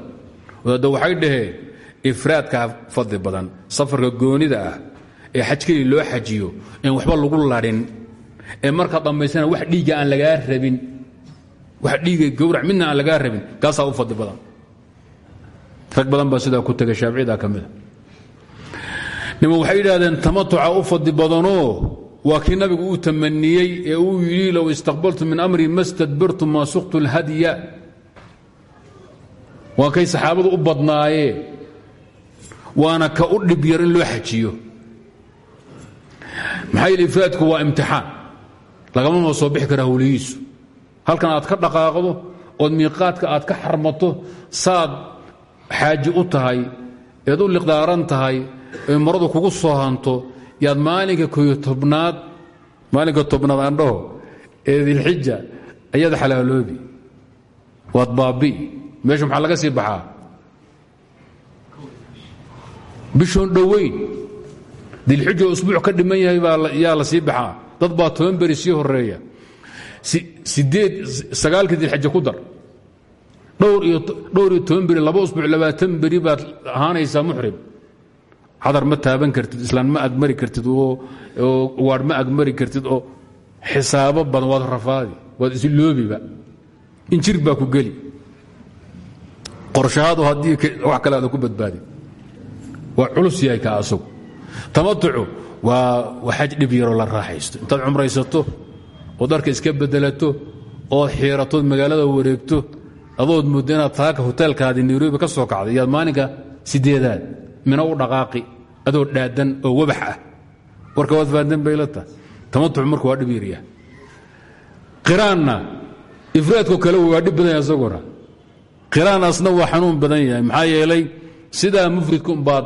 [SPEAKER 1] Wadaadda waxay dhaheen ifraadkaa fadli badan. Safarka goonida ah ee xaj loo xajiyo in waxba lagu ladhin ee markaa dhammaysana wax dhiigga aan lagaa rabin. Wax dhiiga gowrac midna aan lagaa rabin. Kaasaa u fadli badan. Rag badan baa sidaa ku tegay shaaficida ka niman waxay yidhahdeen tamatuca u fadli badanoo waa kii nabigu uu tamaniyey ee uu yidhi low istaqbaltu min amri ma stadbartu ma suktu اlhadya waa kay saxaabadu u badnaayeen waana ka u dhib yar in loo xajiyo. Maxaa ifraadku waa imtixaan. Lagama ma soo bixi kara hawlihiisu halkan aad ka dhaqaaqdo ood miiqaadka aad ka xarmato saad xaaji u tahay eed u liqdaaran tahay ee maradu kugu soo hanto yaad maalinka koyo tobnaad maalinka tobnaad aandhaho ee dilxija ayaad xalaaloobi waad baabi'i meesha maxaa laga sii baxaa? Bishoon dhoweyn. Dilxija oo usbuuc ka dhiman yahay yaa la sii baxaa. Dad baa toban beri sii horreeya sideed sagaalkii dilxija ku dar. Dhowr iyo toban beri laba usbuuc labaatan beri baad ahaanaysaa muxrim cadar ma taaban kartid islaan ma agmari kartid oo waadh ma agmari kartid oo xisaabo badan waad rafaadi waad isloobiba injir baa ku geli. Qorshahaadu haddii wax kale ku badbaadi. Waa culus yahay ka asagu. Tamatucu waa xaj dhib yaroo la raaxaysto. Intaad cumraysato ood dharka iska bedelato ood xiiratood magaalada wareegto adood muddo taaka hoteelkaadii nairobi ka soo kacday iyaad sideedaad mina u dhaqaaqi adoo dhaadan oo wabax ah. Warka waad faaddan bay la tahay. Waa dhib qiraanna ifraadko kale waa dhib badan yahay isaguna. Qiraanaasna waa xanuun badan yahay. Maxaa yeelay sidaa mufridka umbaad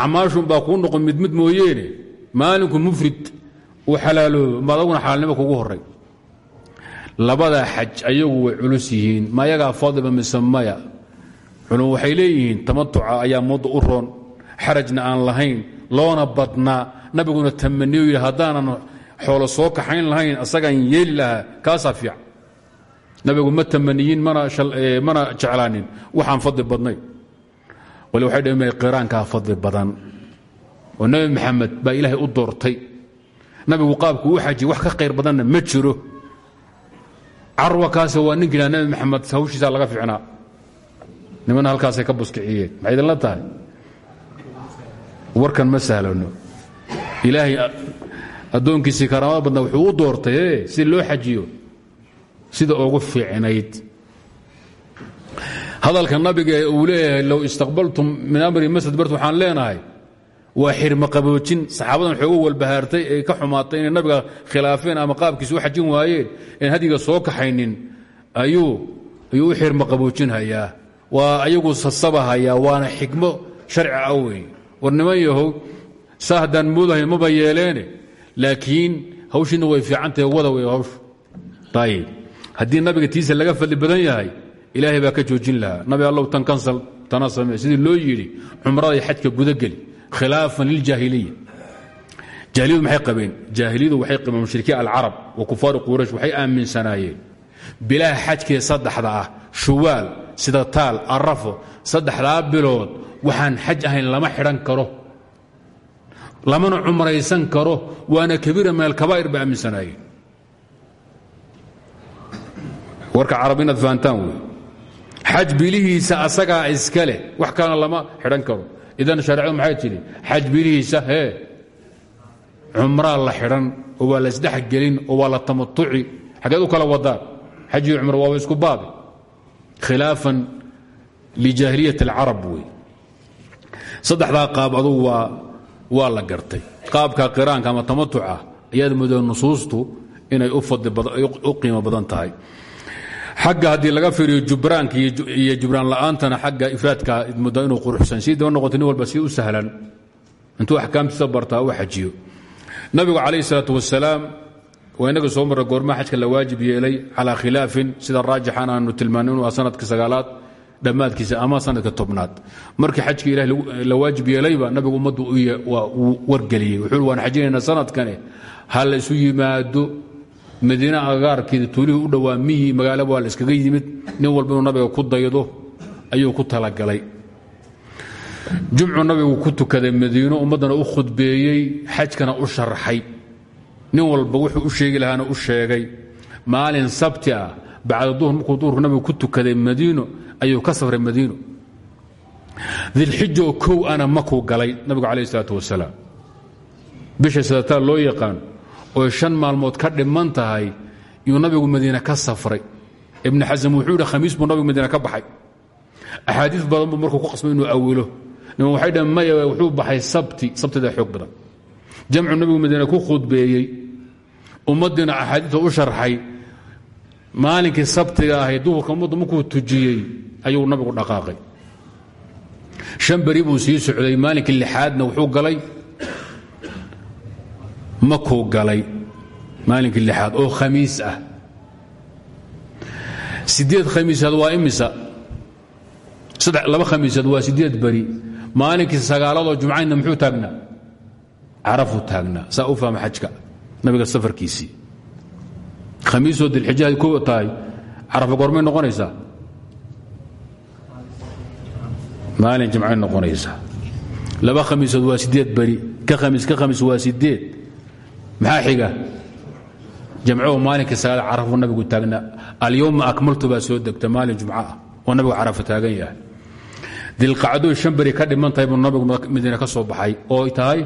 [SPEAKER 1] acmaashunbaa kuu noqon mid mid mooyeene maalinku mufrid uu xalaaloobo umba adaguna xalaalnimo kugu horay labadaa xaj ayagu way culus yihiin. Ma ayagaa fadliba culum waxay leeyihiin tamatuca ayaa mudda u roon xarajna aan lahayn loona badnaa. Nabiguna tamaniyo yidhi haddaanan xoolo soo kaxayn lahayn asagaan yeeli lahaa kaasaa fiican. Nabigu ma tamaniyin mana jeclaanin waxaan fadli badnayn wali waxay dhaheen qiraankaa fadli badan oo nebi maxamed baa ilaahay u doortay. Nabigu qaabku u xajiy wax ka khayr badanna ma jiro carwa kaase waa ninka yidhaha nebi maxamed hawshiisaa laga fiicnaa nimana halkaasay ka buskiciyeen maxay idinla tahay? Warkan ma sahlano ilaahay addoonkiisii karaamada badnaa wuxuu u doortay si loo xajiyo sida ugu fiicnayd. Hadalka nabiga ee uu leeyahay low istaqbaltum min amri masdbart waxaan leenahay waa xirmo qaboojin. Saxaabadan xoogu walbahaartay ee ka xumaatay inay nabiga khilaafeen ama qaabkiisa u xajin waayeen een hadiga soo kaxaynin. Ayuu u xirmo qaboojinhayaa waa ayagu sasabahayaa waana xikmo sharci ah wey war niman yahow saa haddaan moodahay maba yeeleene laakiin hawshiina way fiicantahe wada wey hawshu ayib haddii nabiga tiisa laga fadli badan yahay ilaahay baa ka joojin lahaa. Nabi allow tan kansal tana samee sidii loo yidhi cumraday xajka gudageli khilaafan liljaahiliya jaahiliyadu maxay qabeen? Jaahiliyadu waxay qabeen mushrikiin alcarab wa kufaari quraysh waxay aaminsanaayeen. Bilaha xajkee saddexda ah shuwaal sida taal arafo saddexdaa bilood waxaan xaj ahayn lama xidhan karo. Lamana cumraysan karo waana kabiira min alkabaa'ir bay aaminsanaayeen warka carab inaad fahantaan wey xaj bilihiisa asagaa iska leh wax kalena lama xidhan karo. Idan shareecadu maxay tidhi? Xaj bilihiisa hee cumraa la xidhan oo waa la isdhexgelin oo waa la tamatuci. Xaggeed u kala wadaan xaj iyo cumro waaba isku baabe khilaafan lijaahiliyat alcarab wey. Saddexdaa qaab adugu waa la gartay. Qaabka qiraanka ama tamatuca ayaad moodaa nusuustu inay u qiimo badan tahay. Xagga haddii laga fiiriyo jubraanka iyo jubraan la'aantana xagga ifraadka muddo inuu quruxsan sii daba noqota nin walba si u sahlan. Intuu axkaamtiisa bartaa u xajiyo. Nabigu calayh isalaatu wasalaam waa inaga soo marra goormaa xajka la waajib yeelay calaa khilaafin sida raajixan aanu tilmaanay inuu sanadka sagaalaad dhammaadkiisa ama sanadka tobnaad. Markii xajka ilaah la waajib yeelayba nabigu ummaddu uu wargeliyey. Wuxuu waan xajinaynaa sanadkane ha isu yimaado madiine agaarkeeda tuulihii u dhowaa miyi magaalaba waa iskaga yimid. Nin walba nabiga ku daydo ayuu ku talagalay. Jumcu nabigu ku tukaday madiino ummaddana u khudbeeyey xajkana u sharxay nin walba wuxuu u sheegi lahaana u sheegay maalin sabti ah bacda duhur markuu duhurka nabigu ku tukaday madiino ayuu ka safray madiino. Dilxija oo kow ana makuu galay nabigu calayh isalaatu wasalaam. Bisha sadataa loo yaqaan oy shan maalmood ka dhiman tahay yuu nabigu madiine ka safray. Ibn xasam wuxuu yidhi khamiis buu nabigu madiine ka baxay. Axaadiis badan buu markuu ku qasbay inuu awilo. Niman waxay dhaheen wuxuu baxay sabti sabtida xoog jamcu nabigu madiine ku khudbeeyey ummaddiina axaadiista u sharxay maalinkii sabtiga ahay duhurka ummaddu markuu tujiyey ayuu nabigu dhaqaaqay. Shan beri buu sii socday lixaadna wuxuu galay. Makuu galay maalinkii lixaad oo khamiis ah. Sideed khamiisaad waa imisa? Laba khamiisaad waa sideed beri. Maalinkii sagaaladoo jumcaynna muxuu taagnaa carafuu taagnaa saa u nabiga safarkiisii khamiisoo dilxijahaad ku tahay carafa goormay noqonaysaa? Maalin jimcay noqonaysaa. Laba khamiisood waa sideed beri ka khamiis ka khamiis waa maxaa xiga? Jamcuhu maalinkii sagaal carafuu nabigu taagnaa alyowma akmaltu baa soo degta maalin jumco ah oo nabigu carafa taagan yahay. Dilqacduu shan beri ka dhiman nabigu madiine ka soo baxay. Oo tahay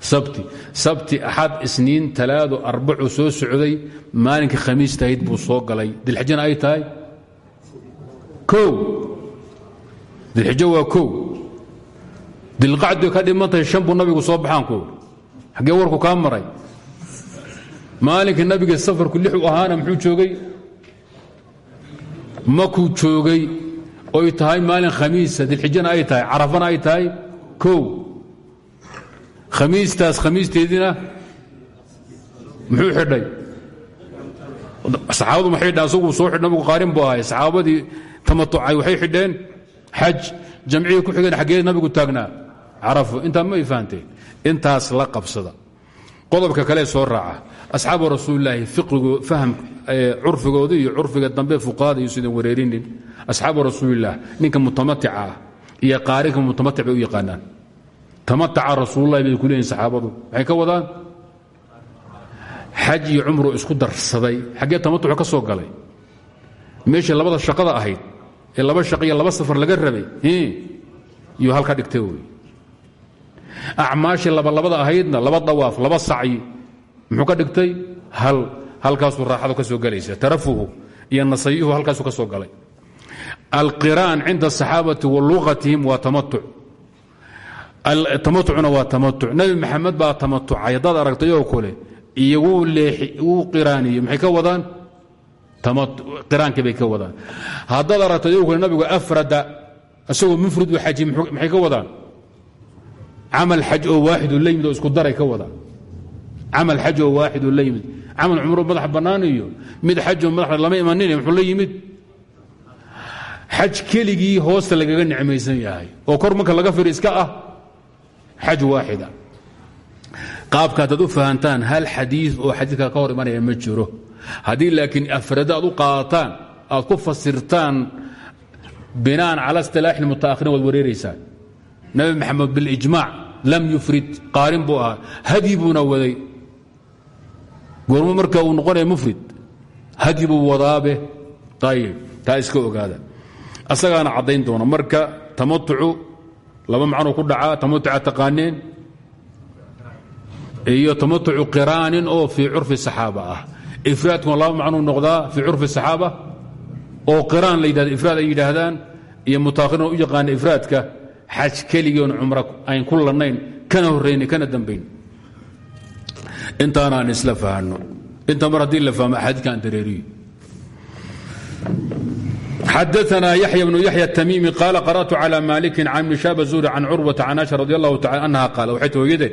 [SPEAKER 1] sabti sabti axad isniin talaado arbacu soo socday maalinkii khamiis tahayd buu soo galay. Dilxijana ay tahay? Kow. Dilxijo waa kow. Dilqacdu ka dhiman tahay shan nabigu soo baxaan ku xaggee warku kaa maray? Maalinkii nabiga safarku lix u ahaana muxuu joogay? Makuu joogay? Oy tahay maalin khamiisa dilxijana ay tahay carafana ay tahay? Kow khamiistaas khamiisteediina muxuu xidhay? Saxaabadu ma xidha asagu soo xidh nabigu qaarin buu ahay. Saxaabadii tamatucay waxay xidheen. Xaj jamcigii ku xigeen xaggee nabigu taagnaa. Carafo intaa ma fahanteen intaas la qabsada. Qodobka kale soo raaca. Asxaabu rasuulilaahi curfigooda iyo curfiga dambe fuqahada iyo sidan wareerinin. Asxaabu rasuulilah ninka mutamatica ah iyo qaarinka mutamatic bay u yaqaanaan tamataca rasuululahi bay ku leeyihiin saxaabadu. Maxay ka wadaan? Xaj iyo cumru isku darsaday. Xaggee tamatucu ka soo galay. Meeshii labada shaqada ahayd ee laba shaqo iyo laba safar laga rabay iyuu halka dhigtay wey acmaashii labalabada ahaydna laba dawaaf laba sacyi muxuu ka dhigtay? Hal halkaasuu raaxadu ka soo gelaysa tarafuhu iyo nasayuhu halkaasuu ka soo galay. Alqiraan cinda asaxaabati wa lugatihim waa tamatuc tamatucuna waa tamatuc. Nebi maxamed baa tamatucay. Haddaad aragtay oo kale iyo wuu qiraaniyey. Maxay ka wadaan? Qiraankii bay ka wadaan. Haddaad aragtay oo kale nabigu afrada isagoo mufrid u xaji maxay ka wadaan? Camal xaj oo waaxid oo la yimid isku daray ka wada camal xaj oo waaxid oo la yimid camal cumro madax bannaan iyo mid xajoo madax lama imanin muxuu la yimid? Xaj keligii hoosta lagaga nicmaysan yahay. Oo kor marka laga firi ah xaj waaxida qaabka haddaad u fahantaan hal xadiid oo xadiidka ka hor imanaya ma jiro. Haddii laakiin afrada aad u qaadataan aad ku fasirtaan binaan cala istilaaxi mutaakhiriin waad wareeraysaan nabi maxamed bilijmaac lam yufrid qaarin buu ahaa hadyi buuna waday. Goormo marka uu noqonaya mufrid laba macnuu ku dhacaa tamatuca taqaaneen iyo tamatucu qiraanin oo fii curfi saxaaba ah. Ifraadkuna laba macnuu noqdaa fii curfi saxaaba oo qiraan la ifraad ay yidhaahdaan iyo mutaakhirin u yaqaana ifraadka xaj keligion cumro ayn ku lannayn kana horrayna kana dambayn. Intaanaan isla fahanno. Inta mar haddii la fahmo axaadiidka aan dareeriyo xadaثna yaحya بن yaحya التmimi qal qarأtu عlى maliki can bn shab الزuri can curwaةa can aشha radi الlahu taala anha qaal waxay tooyade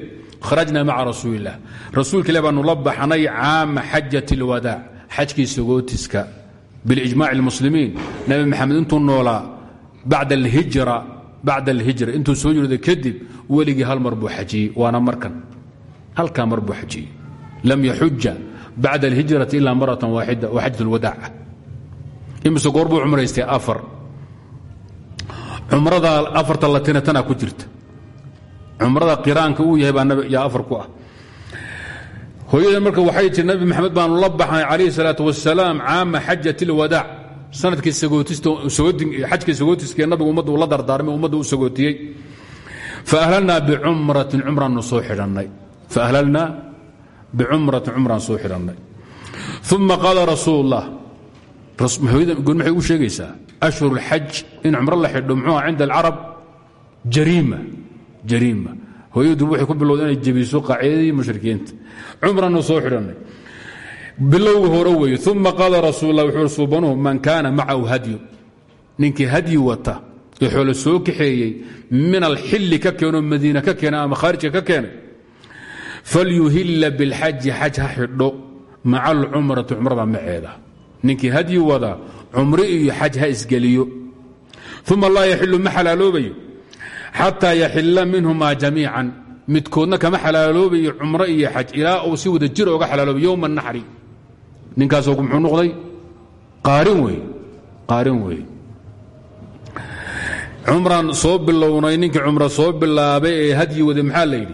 [SPEAKER 1] kharajna maca rasuuli الlah rasuulka ilah baanu la baxnay caama xajaة الwadaac xajkii sagootiska bilijmac اlmuslimiin nabi maxamed intuu noolaa bacda اlhijra intuu soo yirda kadib weligii hal mar buu xajiyey waana markan halkaa mar buu xajiyey lam yaxuja bacda اlhijraةi ila maraة waaxida wa xajaة اlwadaac imise goor buu cumraystay afar. Cumrada afarta latina tanaa ku jirta. Cumrada qiraanka uu yahay baa yaa afar ku ah. Hooyada marka waxay tiri nabi maxamed baanu la baxnay calayhi salaatu wasalaam caama xajat ilwadaac sannadkii xajkii sagootiskee nabigu ummadda uu la dardaarmay ummadda u sagootiyey. Faahlalnaa bicumratin cumraannu soo xidhannay. Faahlalnaa bicumratin cumraan soo xidhannay. Uma qaala rasuul ullah maxay u sheegaysaa? Ashhur اlxaj in cumro la xidho muxuuha cinda alcarab jariima hooyadu waxay ku bilowda inay jebiso qaacidadii mushrikiinta. Cumranu soo xidhannay bilowga hore weeye uma qaala rasuul lah wuxuu suubanuhu man kaana macahu hadyu. Ninkii hadyi wata ee xoolo soo kaxeeyey min alxilli ka keenoo madiina ka keenay ama khaarijka ka keenay falyuhilla biاlxaji xaj ninkii hadyi wada cumro iyo xaj ha isgeliyo. Uma laa yaxilu ma xalaaloobayo. Xataa yaxila minhumaa jamiican. Midkoodna kama xalaaloobayo cumro iyo xaj ilaa uu si wada jir oga xalaalooba yowma naxri. Ninkaas muxuu noqday? Qaarin wey qaarin wey cumraan soo bilownay ninkii cumro soo bilaabay ee hadyi waday maxaa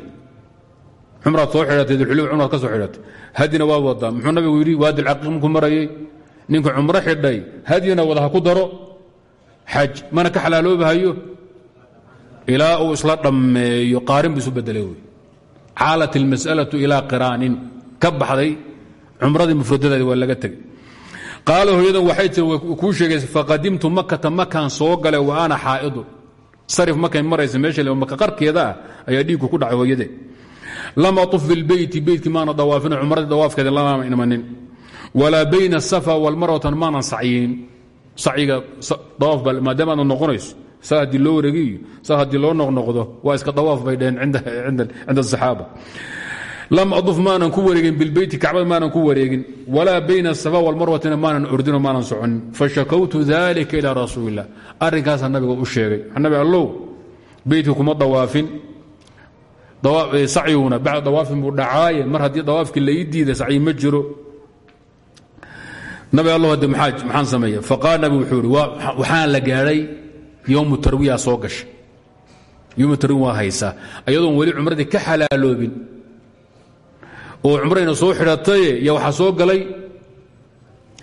[SPEAKER 1] soo xidhatay dulxuliba cumraad ka soo xidhatay. Hadyina waa wadaa. Muxuu nabigu yidhi waadilcaqiiq markuu marayay ninka cumro xidhay hadyina wada ha ku daro. Xaj mana ka xalaaloobahayo? Ilaa uu isla dhammeeyo qaarin buu bedelay wey caalat ilmas'alatu ilaa qiraanin. Ka baxday cumradii mufradadeedi waa laga tegey. Qaala hooyadan waxay tiri kuu sheegaysa faqadimtu makata makaan soo galay wa ana xaa'idun sarif markay maraysa meesha maka qarkeeda ah ayaa dhiigku ku dhacay hooyadee. Lam atuf bilbeyti beytkii maana dawaafin cumradii dawaafkeeda lama imanin walaa bayna asafa walmarwatan maanan sacyin. Sacyiga dawaaf ba maadaama aadna noqonayso saa haddii loo wareegiyo saa haddii loo noqnoqdo waa iska dawaaf bay dheheen cinda asaxaaba lam aduf maanan ku wareegin bilbeyti kacbada maanan ku wareegin. Walaa bayna asafa walmarwatina maanan ordino maanan soconin fashakawtu dalika ilaa rasuulilah arrinkaasaa nabiga u sheegay. Nabi allow beytka kuma dawaafin. Sacyiguna bacda dawaafin buu dhacaaye. Mar haddii dawaafkii lai diiday sacyi ma jiro nabi allah de maxaan sameeya faqaal nabi wuxuu waxaan la gaadhay yowmu tarwiya soo gashay. Yowmu tarwiya waa haysaa. Ayadoon weli ka xalaaloobin. Oo cumrayna soo xidhataye ya waxaa soo galay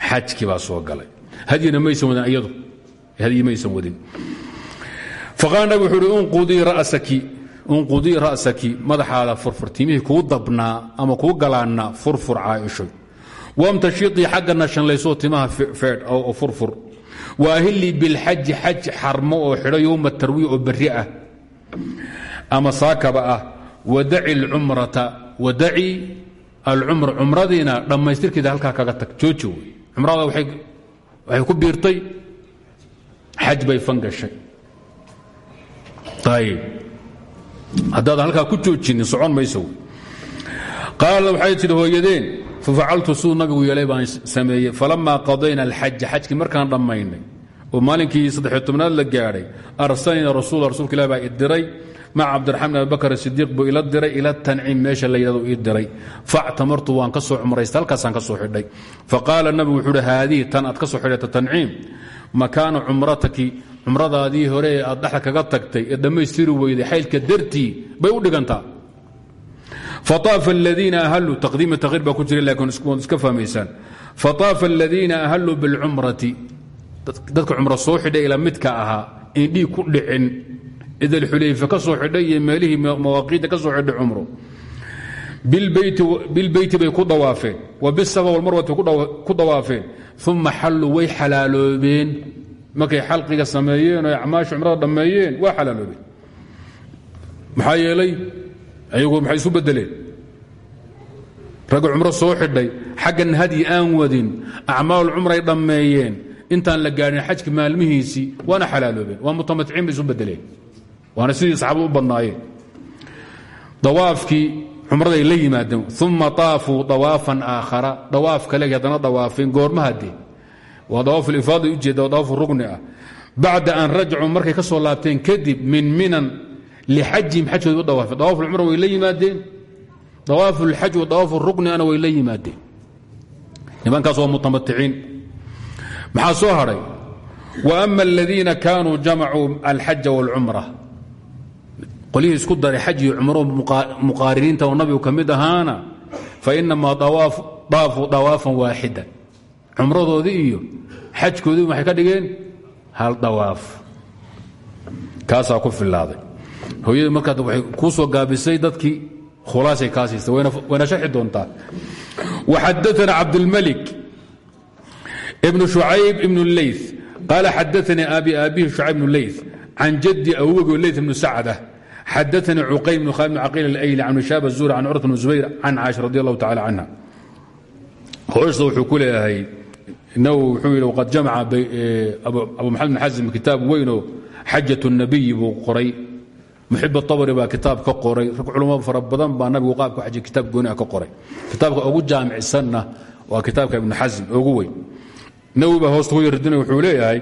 [SPEAKER 1] xajkii baa soo galay. Hadyina maysan wadin iyadu hadyi maysan wadin. Faqaal nabi wuxuu ihi unqudii ra'saki unqudii ra'saki madaxaada furfur timihii kuu dabnaa ama kuu galaannaa furfur caaishoy wamtashiطii xaggana shanlaysoo timaha feedh oo furfur. Waahilii bilxaji xaj xarmo oo xidho yowma tarwiya oo berri ah. Ama saakaba ah wadaci alcumra cumradiina dhammaystirkeeda halkaa kaga tag. Jooji wey. Cumrada waxay ku biirtay xaj bay fan gashay ayb haddaadan halkaa ku joojinin socon mayso qaala waxay tidhi hooyadeen fafacaltu siduu nabigu yeelay baan sameeyey falamaa qadayna alxaja xajkii markaan dhammaynay oo maalinkii saddexiyo tobnaad la gaadhay arsalnii rasuul rasuulka ilah baa idiray maca cabdiraxmaan bin abibakr sidiiq ila diray ila tanciim meesha la yidhahdo ii diray factamartu waan ka soo cumraysta halkaasaan ka xidhay faqaala nabigu wuxuu uhi haadihi tan aad ka soo xidhata tanciim makaana cumrataki hore ee aad kaga tagtay ee dhammaystiri weyday xaylka dartii bay u dhigantaa faaafa aladiina ahaluu taqdiima takhiir baa ku jira laakiin iska fahmaysaan faaafa aladiina ahaluu bilcumrati dadka cumro soo xidhay ila midka ahaa in dhiig ku dhicin idalxulayfa ka soo xidhay iyo meelihii mawaaqiidda ka soo xidhay cumro bilbeyti bay ku dawaafeen wa bisafa walmarwati ku dawaafeen uma xalluu way xalaaloobeen markay xalqiga sameeyeen ayagu maxay isu bedeleen ragga cumro soo xidhay xaggan hadyi aan wadin acmaal cumray dhammeeyeen. Intaan la gaadhin xajka maalmihiisii waana xalaaloobeen waa mutamaticiin bay isu bedeleen waana sidii saxaabadu u badnaayeen. Dawaafkii cumraday la yimaadeen uma aafuu dawaafan aakhara. Dawaaf kale haddana dawaafeen goormahadee waa dawaaf ifaada ujeeda waa dawaaf rugni ah. Bacda an rajacuu markay ka laabteen kadib min minan lixajihim xajkooda u dawaafeen dawaaf ulcumra way la yimaadeen dawaaf ulxaj wa dawaaf rugniana way la yimaadeen nimankaas waa mutamaticiin maxaa soo hadhay wa ama aladiina kaanuu jamacuu alxaja wاlcumra qolyihii isku daray xaj iyo cumro muqaariniinta oo nabigu ka mid ahaana fainamaa daafuu dawaafan waaxida cumradoodii iyo xajkoodii waxay ka dhigeen hal dawaaf hooyadii markaad waxay kuu soo gaabisay dadkii khulaasay kaa siistay wayna sharxi doontaa waxadaana cabdulmalik ibnu shucayb ibnu leyth qaala xadaanii abi aabihi shucayb ibnu leyth can jaddi awogoo leyth ibnu sacda xadaanii cuqayl bn khaalid bn caqiil alayli can shaab الzuhri can curwat bn zubayr can caaisha radi allahu tacala canha hooshda wuxuu ku leeyahay nawowi wuxuu yidhi waqad jamaca abu maxamed bin xasim kitaab weynoo xajat الnabiyi buu qoray muxib abri baa kitaab ka qoray rag culamo fara badan baa nabigu qaabka xaj kitaab gooni ah ka qoray kitaabka ugu jaamicsanna waa kitaabka ibnu xasim ugu weyn nawowi baa hoosta ku yardina wuxuu leeyahay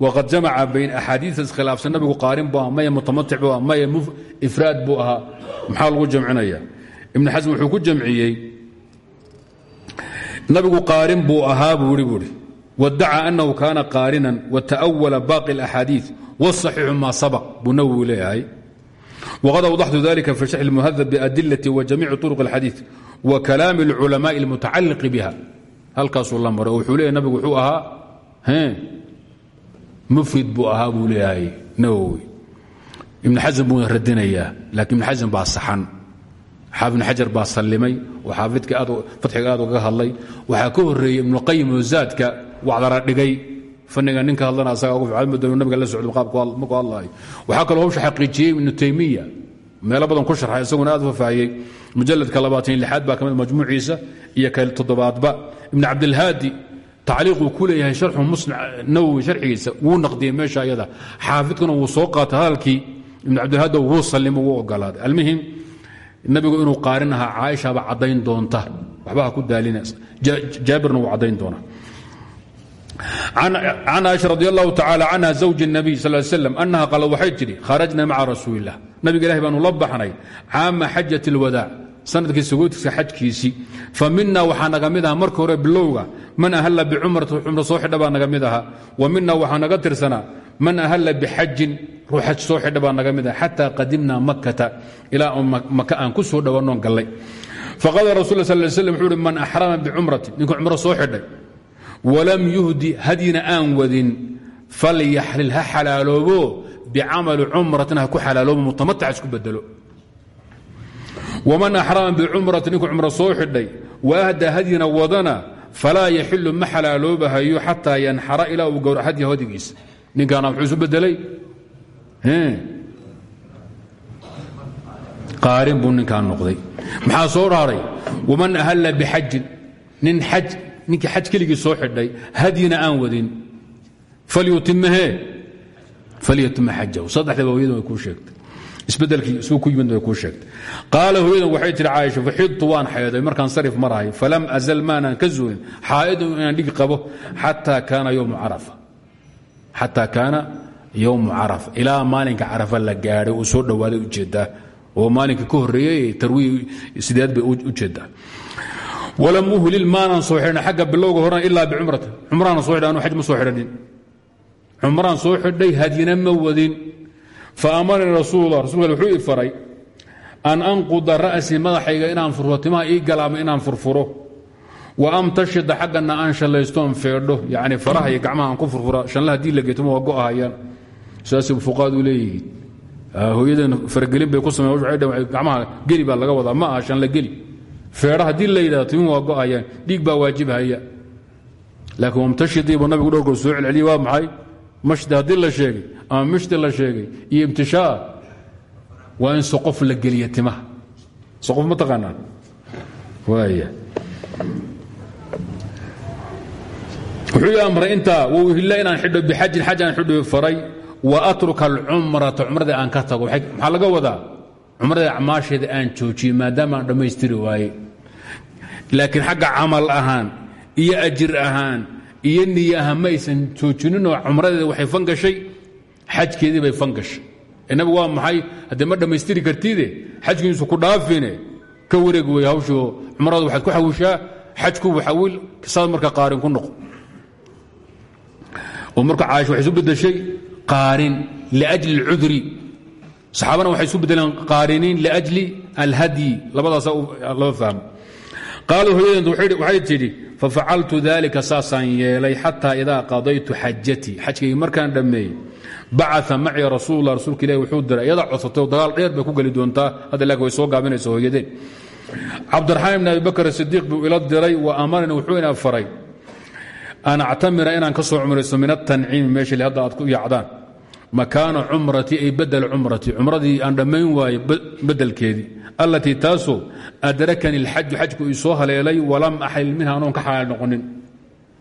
[SPEAKER 1] waqad jamaca bayn axaadiia iskhilaafsan nabigu qaarin buu aha maya mutamatic buu aha maya ifraad buu ahaa maxaa lagu jamcinaya ibnu xasm wuxuu ku jamciyey nabigu qaarin buu ahaa buu i buui wadaca anahu kaana qaarinan wata'wala baaqi اlaxaadiiث wاصaxiixu ma sabq buu nawowi leeyahay wqad awdaxtu dalika fi sharx اlmuhadab biadilati wajamiici طuruq اlxadiiث wa kalaami اlculamaءi اlmutacaliqi biha halkaasuu la maray oo wuxuu leeyahy nabigu wuxuu ahaa mufrid buu ahaa buu leeyahay nawowi ibn xasm buu radinayaa lakiin ibn xasm baa saxan xaafid ibn xajar baa sallimay oo xaafidka fatxiga aad ugaga hadlay waxaa ka horeeyey ibnuqayim oo zaadka wacdara dhigay faniga ninka hadlana asaga ugu fiican muddo nabiga la socdo qaabku markuu hadlaayo waxaa kaloo hawsha xaqiijiyey ibnu taymiya. Meelo badan ku sharxay isaguna aad fafaahiyey mujaladka labaatan lixaad baa ka mid majmuuciisa iyo ka toddobaadba. Ibn cabdilhaadi tacliiquu ku leeyahay sharxu muslim nawowi sharxigiisa wuu naqdiyey meesha ayada. Xaafidkuna wuu soo qaatay hadalkii. Ibn cabdilhaadi wuu sallimo wuu ogolaaday. Almuhim nabigu inuu qaarin ahaa caaishaba caddayn doonta. Waxba ku daalina jaabirna wuu caddayn doonaa can caaisha radi allahu tacala canha zawji الnabiy sal slam annaha qaalad waxay tidhi kharajna maca rasuuli illah nabiga ilahi baanu la baxnay caama xajat اlwadaac sanadkii sagootiska xajkiisii fa mina waxaa naga mid aha marka hore bilowga man ahalla bicumrati cumro soo xidha baa naga mid aha wa mina waxaa naga tirsanaa man ahalla bixajin ruu xaj soo xidha baa naga mid aha xataa qadimna makkata ilaa maka aan ku soo dhowannoon gallay faqala rasul sal slam wuxuu uhi man axrama bicumrati ninka cumro soo xidhay walam yuhdi hadyina aan wadin falyaxlil ha xalaaloobo bicamali cumratin ha ku xalaaloobo mutamatac isku bedelo. Waman axrama bicumrati ninku cumro soo xidhay waahda hadyina wadana falaa yaxilu ma xalaaloobahayo xataa yanxara ilaa uu gowra hadya hadigiisa ninkaana muxuu isu bedelay qaarin buu ninkaan noqday. Maxaa ninkii xaj keligii soo xidhay hadyina aan wadin. Falyutimahee falyatima xajahu. Saddexdaba hooyadu way kuu sheegtay. Isbedelkii isuu ku yimid bay kuu sheegtay. Qaala hooyadan waxay tihi caaisha faxidtu waan xayday markaan sarif marahay falam azal maanaan ka zuulin. Xaa'idu inaan dhig qabo xataa kaana yowmu carafa. Xataa kaana yowmu carafa. Ilaa maalinka carafa la gaadhay uu soo dhowaaday u jeedaa oo maalinka ka horreeyey tarwiy sideed bay u jeedaa walam uhlil maanan soo xidhan xagga bilowga horena ilaa bicumrata cumraana soo xidhan anu xaj ma soo xidhanin cumraan soo xidhay wadin. Faamaranii rasuulula rasulka wuxuu faray an anquda ra'si madaxayga inaan furfuro ii galaama inaan furfuro. Wa amtashida xaggana aan shallaystoon feedho. Yacni faraha iyo gacmaha ku furfura shanla haddii la geetoma waa go'ahayaan saasay fuqaadu leeyihiin. Hooyadan faragelin bay ku sameen gacmaha geli baa laga wadaa. Ma aha shanla geli feedha haddii la yidhahdo timuhu waa go'ahayaan dhiig baa waajibhaya laakiin wamtashidii buu nabigu dhowrkood soo celceliyey waa maxay? Mashdi haddii la sheegay ama mishdi la sheegay iyo imtishaa waa in soqof la geliya timaha. Soqof ma taqaanaan? Waaya wuxuu ii amray intaa wuu hilla inaan xidho bixajin xaj aan xidho faray wa atruka alcumrata cumradii aan ka tago. Maxaa laga wadaa? Cumradii acmaasheeda aan joojiyey maadaama aan dhammaystiri waaye laakiin xagga camal ahaan iyo ajir ahaan iyo niye ahaan ma aysan joojinninoo cumradeeda waxay fangashay xajkeedii bay fangashay. Inabigu waa maxay? Haddee ma dhammaystiri kartide xajkiisu ku dhaafine ka wareeg wey hawshio cumrada waxaad ku xawishaa xajku xawil saad marka qaarin ku noqo oo marka caaisha waxay isu bedeshay qaarin liajli اlcudri saxaabana waxay isu bedeleen qaariniin liajli alhadyi. Labadaasa laba fahmo qaalu hooyadeent waxay tidhi fafacaltu dalika saasaan yeelay xataa idaa qadaytu xajatii xajkaygii markaan dhammeeyey bacaa macii rasuulula rasuulka ilahi wuxuu diray iyadaa codsatay dagaal dheer bay ku geli doontaa. Hadda laakiin way soo gaabinaysa hooyadeen cabdiraxmaan ibn abi bakr sidiiq buu ila diray wa amarani wuxuu ina faray an actamira inaan ka soo cumraysto min atanciimi meesha hadda aad ku yaacdaan makaana cumratii ay badel cumratii cumradii aan dhammayn waaye bedelkeedii allatii taasoo adrakani اlxaju xajku ii soo haleelay walam axlil minha anoon ka xalaal noqonin.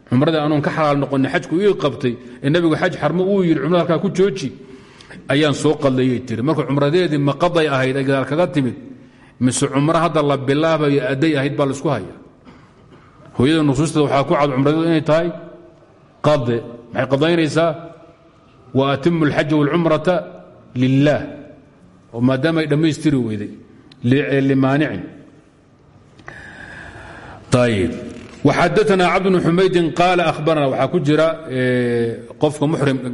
[SPEAKER 1] Cumradii anoon ka xalaal noqonin xajku ii qabtay ee nebigu xaj uu yidhi cumrada ku jooji ayaan soo qadlayay tiri marka cumradeedii ma qaday ahayd ay kaga timid mise cumro hadda la bilaabayo adday ahayd baa la isku haya hooyada nusuusteeda waxaa ku cad cumradeedu inay tahay qade maxay qadaynaysaa wa atimu اlxaja wاlcumrata lilah oo maadaama ay dhammaystiri weyday limaanicin ayb waxadaana cabd bn xumaydin qaala ahbarana waxaa ku jira qofka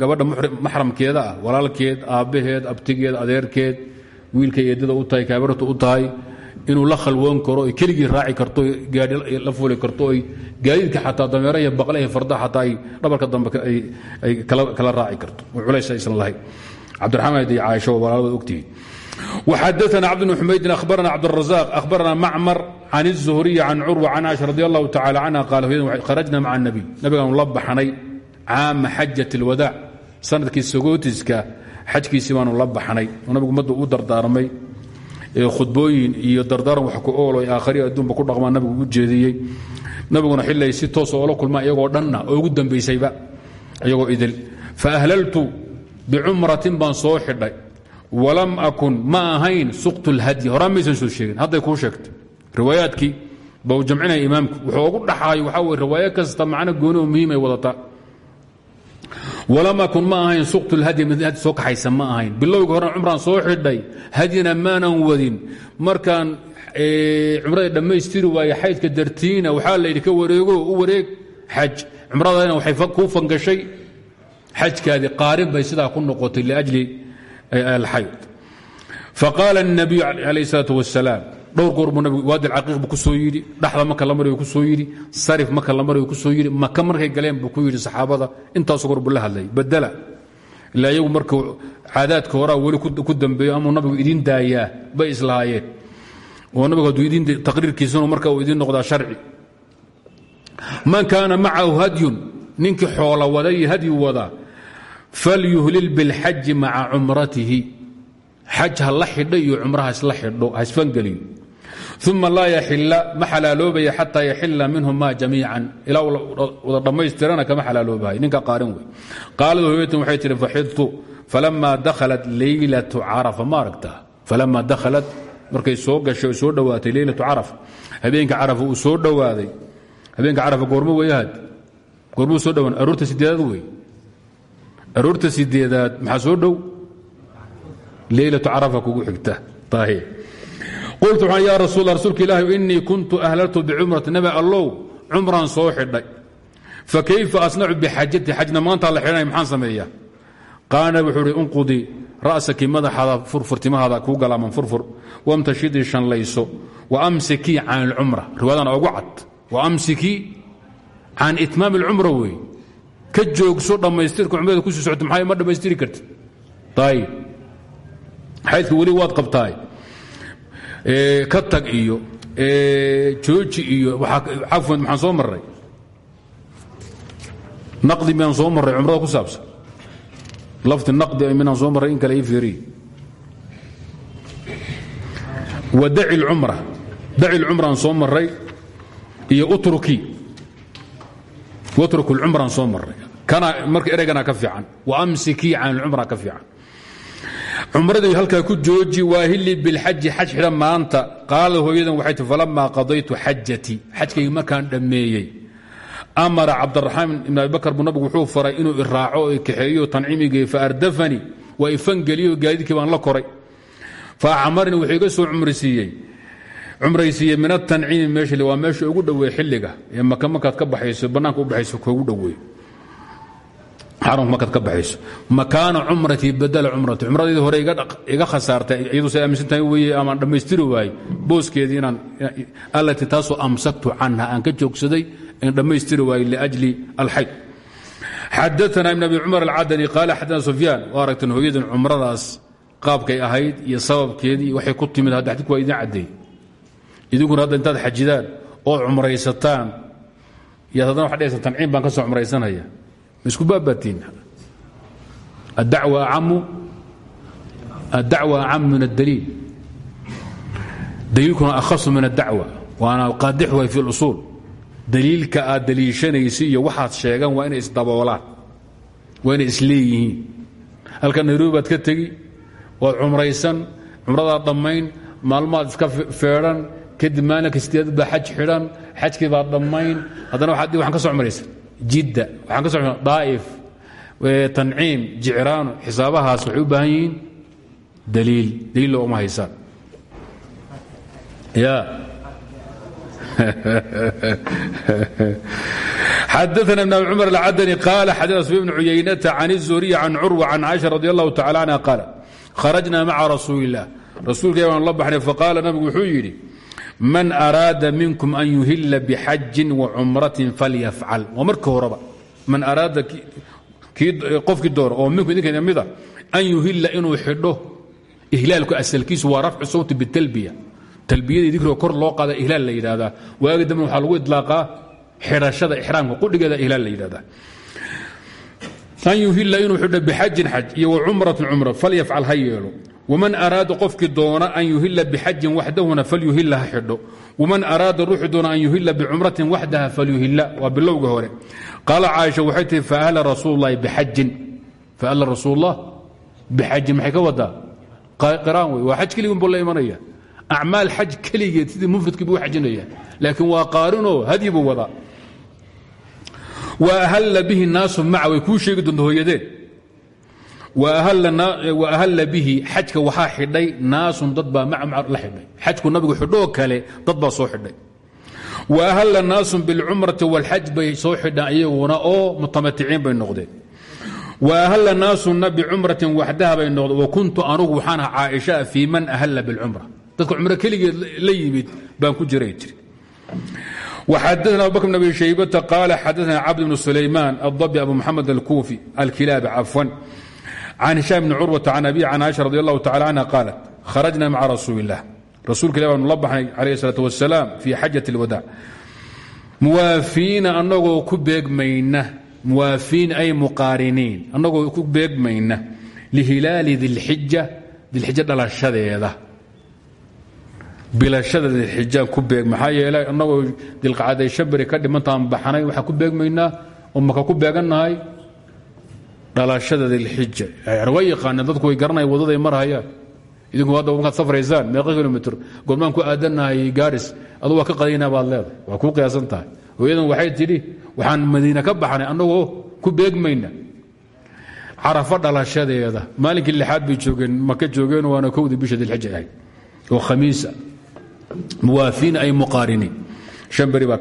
[SPEAKER 1] gabadha maxramkeeda ah walaalkeed aabbaheed abtigeed adeerkeed wiilkay u tahay kaabartu u tahay inuu la khalwoon karo oy keligii raaci karto gaadhi la fuuli karto oy gaadiidka xataa dameera iyo baqle iyo farda xataa ay dhabarka dambe ay kala raaci karto oo culays aysan lahayn cabdiraxmaan iyo caaisha oo walaalada ogtihiin وxadثna cبد بن xmaydin أhbarna cبدالرزاq أhbarna mcmر can الزhriي can curوة can cاشha رضي الlaه taعalى canha qaal kharajna mca النabiy nabigaanu la baxnay caama xajaة الwadاc sanadkii sagootiska xajkiisii baanu la baxnay oo nabigu ummadda u dardaarmay khudbooyin iyo dardaaran wax ku oolo aakhari adduunba ku dhaqmaa nabigu u jeediyey. Nabiguna xilay si toosa oola kulmaa iyagoo dhanna oo ugu dambaysayba iyagoo idil faأhlaltu bicumratin baan soo xidhay walam akun ma ahayn suqt اlhadyi horaan maysan soo sheegin hadday kuu sheegtay. Riwaayaadkii ba uu jamcinaya imaamku wuxuu ugu dhaxaayo waxaa weye riwaayo kasta macno gooni oo muhiim ay wadataa walam akun ma ahayn suqt اlhadyi mid hadi soo kaxaysa ma ahayn bilowgii horan cumraan soo xidhay hadyina maanan wadin markaan cumradii dhammaystiri waaye xaydka dartiina waxaa la yidhi ka wareego u wareeg xaj cumradana waxay kuu fangashay xajkaadii qaarin bay sidaa ku noqotay liajli alxayd faqaala الnabiyu calayh الsalaaة wasalaam dhowr goor buu nabigu waadi alcaqiiq buu ku soo yidhi dhaxda maka la marayu ku soo yidhi sarif maka la marayu ku soo yidhi maka markay galeen buu ku yidhi saxaabada intaasu goor buu la hadlayay badela ilaa iyagu marka caadaadka horaa weli ku dambeeyo amuu nabigu idin daayaa bay islahaayeen. Oo nabigu hadduu taqriirkiisanu marka uu idin noqdaa sharci. Man kaana macahu hadyun ninkii xoola wada iyo hadyu wadaa falyuhlil biاlxaji maca cumratihi xaj ha la xidho iyo cumra ha isla xidho ha isfangeliyo
[SPEAKER 2] uma laa yaxila ma xalaaloobaya xataa yaxila minhuma jamiican. Ilaa wada dhammaystirana kama xalaaloobahay ninka qaarin wey. Qaalad hooyatin waxay tihi faxidtu falama dakhalat leylatu carafa ma aragtaa falama dakhalat markay soo gashay soo dhowaatay leylatu carafa habeenka carafa uu soo dhowaaday habeenka carafa goormo weyahad goormuu soo dhowaan aroorta sideedaad wey. Aroorta sideedaad maxaa soo leylatu carafa kugu xigta. Qultu waxaan yaa rasuul rasuulka ilaahi innii kuntu ahlaltu bicumrati nabi allow cumraan soo xidhay. Fa kayfa asnacu bixajati xajna maantaa la xidhanay maxaan sameeyaa? Qaana wuxuu uhi unqudi ra'saki madaxaada furfurtimahaada kuu galaaman furfur. Wamtashidii shanlayso wa amsikii can alcumra. Riwaadana ugu cad. Wa amsikii can itmaam alcumra wey ka joogso dhammaystirka cumrada ku sii socota maxaa ma dhammaystiri karti ayib xaydka weli waad qabtaay. Ka tag iyo jooji iyo cafwan maxaan soo marray? Naqdi miyaan soo marray? Cumrada ku saabsan. Lafdi naqdi minaan soo marray? In kale ii fiiriy wa daci lcumra daci lcumraan soo marray iyo utruki. Watruku lcumraan soo marray. Kana marka ereygana ka fiican. Wa amsikii can ilcumra ka fiican cumradii halkaa ku jooji waahili bilxaji xaj xidhan maanta. Qaalad hooyadan waxay tii falamaa qadaytu xajatii xajkaygii markaan dhammeeyey. Amara cabdiraxmaan ibn abi bakar buu wuxuu faray inuu iraaco o kaxeeyo tanciimigey faardafanii waa ifangeliyo gaadiidkii baan la koray. Fa acmarni wuxuu iga soo cumraysiiyey min atanciimi meesha waa meesha ugu dhoweey xilliga. Ee maka ka baxayso bannaanka u baxayso koogu dhoweey xaramka markaad ka baxayso. Makaana cumratii badala cumrati. Cumradayda hore iga khasaartay iyadu say aaminsan tahay weeye amaan dhammaystiri booskeedii inaan allati taasoo amsaktu canha aan ka joogsaday in dhammaystiri waayey liajli alxaj. Xadaana ibn abi cumar alcadani qaala xadana sufyaan. Waa aragtan hooyadan cumradaas ahayd iyo sababkeedii waxay ku timid hadda waa idin caddeey idinkuna hadda intaad xajidaan ood cumraysataan iyo haddana dhehaysa tanciim baan ka soo cumraysanaya isku baabaatiin. Adacwa acam min اdaliil daliilkuna ahasu min adacwa waana qaadixuha fi اlusuul daliilka aad daliishanaysa iyo waxaad sheegaan waa inay isdaboolaan waa inay isleeyihiin. Halkan nairobi baad ka tegi waad cumraysan cumradaad dhammayn maalmaad iska feedhan kadib maalin kasteed baa xaj xidhan xajkii baad dhammayn haddana waxaan ka soo cumraysan jidda waxaan ka soo daa'if tanciim jicraano xisaabahaas waxay u baahan yihiin daliil daliil looma haysaan ya (laughs) xadaثna بن abi cumar الcadني qاala xadana sufyan بن cuyaynata can الزuriي can curwa can caiشha radي الlahu tacala canha qaala kharajna maca rasuuli الlah rasuulka baan la baxnay faqaala nabigu wuxuu yidhi man araada minkum an yuhila bxajin wacumratin falyafcal. Waa marka horeba man araada qofkii doora oo minku idinka mida an yuhila inuu xidho ihlaalku asalkiisu waa rafcu sawti bitalbiya. Talbiyadii dikriga kor loo qaada ihlaal la yidhahdaa waagi dambe waxaa lagu idlaaqaa xidhashada ixraamka qudhigeeda ihlaal la yidhahdaa an yuhila inuu xidho bixajin xaj iyo wacumratin cumra falyafcal ha yeelo wman araada qofkii doona an yuhila bixajin waxdahuna falyuhila ha xidho waman araada ruuxi doona an yuhila bicumratin waxdaha falyuhila waa bilowga hore qaala caaisha waxay tihi faahla rasuululahi bixajin faahla rasuullah bixajin maxay ka wadaa qiraan wey waa xaj keligin buu la imanaya acmaal xaj keligeed sidii mufradkii buu u xajinaya laakiin waa qaarinoo hadyi buu wadaa wa ahalla bihi naasu maca way kuu sheegi doonta hooyadeen waahalla bihi xajka waxaa xidhay naasun dad baa macmar la xidhay xajku nabigu xidhoo kale dad baa soo xidhay wa ahalla naasun bilcumrati wاlxaj bay soo xidhaan iyaguna oo mutamaticiin bay noqdeen wa ahalla naasuna bicumratin waxdaha bay noqdeen wa kuntu anugu waxaan aha caaishaa fii man ahalla bilcumra dadka cumro keligeed la yimid baan ku jiray jiri وxadثna abu bkr بن abi shaybةa qاala xadثna cabd بن سulayman الضبي abu mxamed الكوفي الكilaabi cafwan can hishaam bni curwata can abi can caaisha radi allahu tacala canha qaalat kharajna maca rasuuli illah rasuulka ilah baanu la baxnay calayh isalaat wasalaam fii xajat اlwadaac muwaafiina anagoo ku beegmayna muwaafiin ay muqaariniin annagoo ku beegmayna lihilaali dilxija dilxija dhalashadeeda bilashada dilxijaan ku beeg yeelay annagoo dilqacday shabari ka dhimantaan baxnay waxaan ku beegmaynaa oo maka ku beegannahay dhalashada dilxija way yaqaaneen dadku way garanayaan wadaday marhayaan idinku hadda markaad safraysaan meeqa kilomitr gormaan ku aadanahay gaaris adu ka qadaynaa baad leedahay. Waa kuu qiyaasan tahay. Hooyadan waxay tidhi waxaan madiine ka baxnay annagoo ku beegmayna carafo dhalashadeeda maalinkii lixaad bay joogeen maka joogeen waana kowdii bisha dilxija ahayd. Oo khamiisa. Muwaafiin ay muqaariniin. Shan beri baa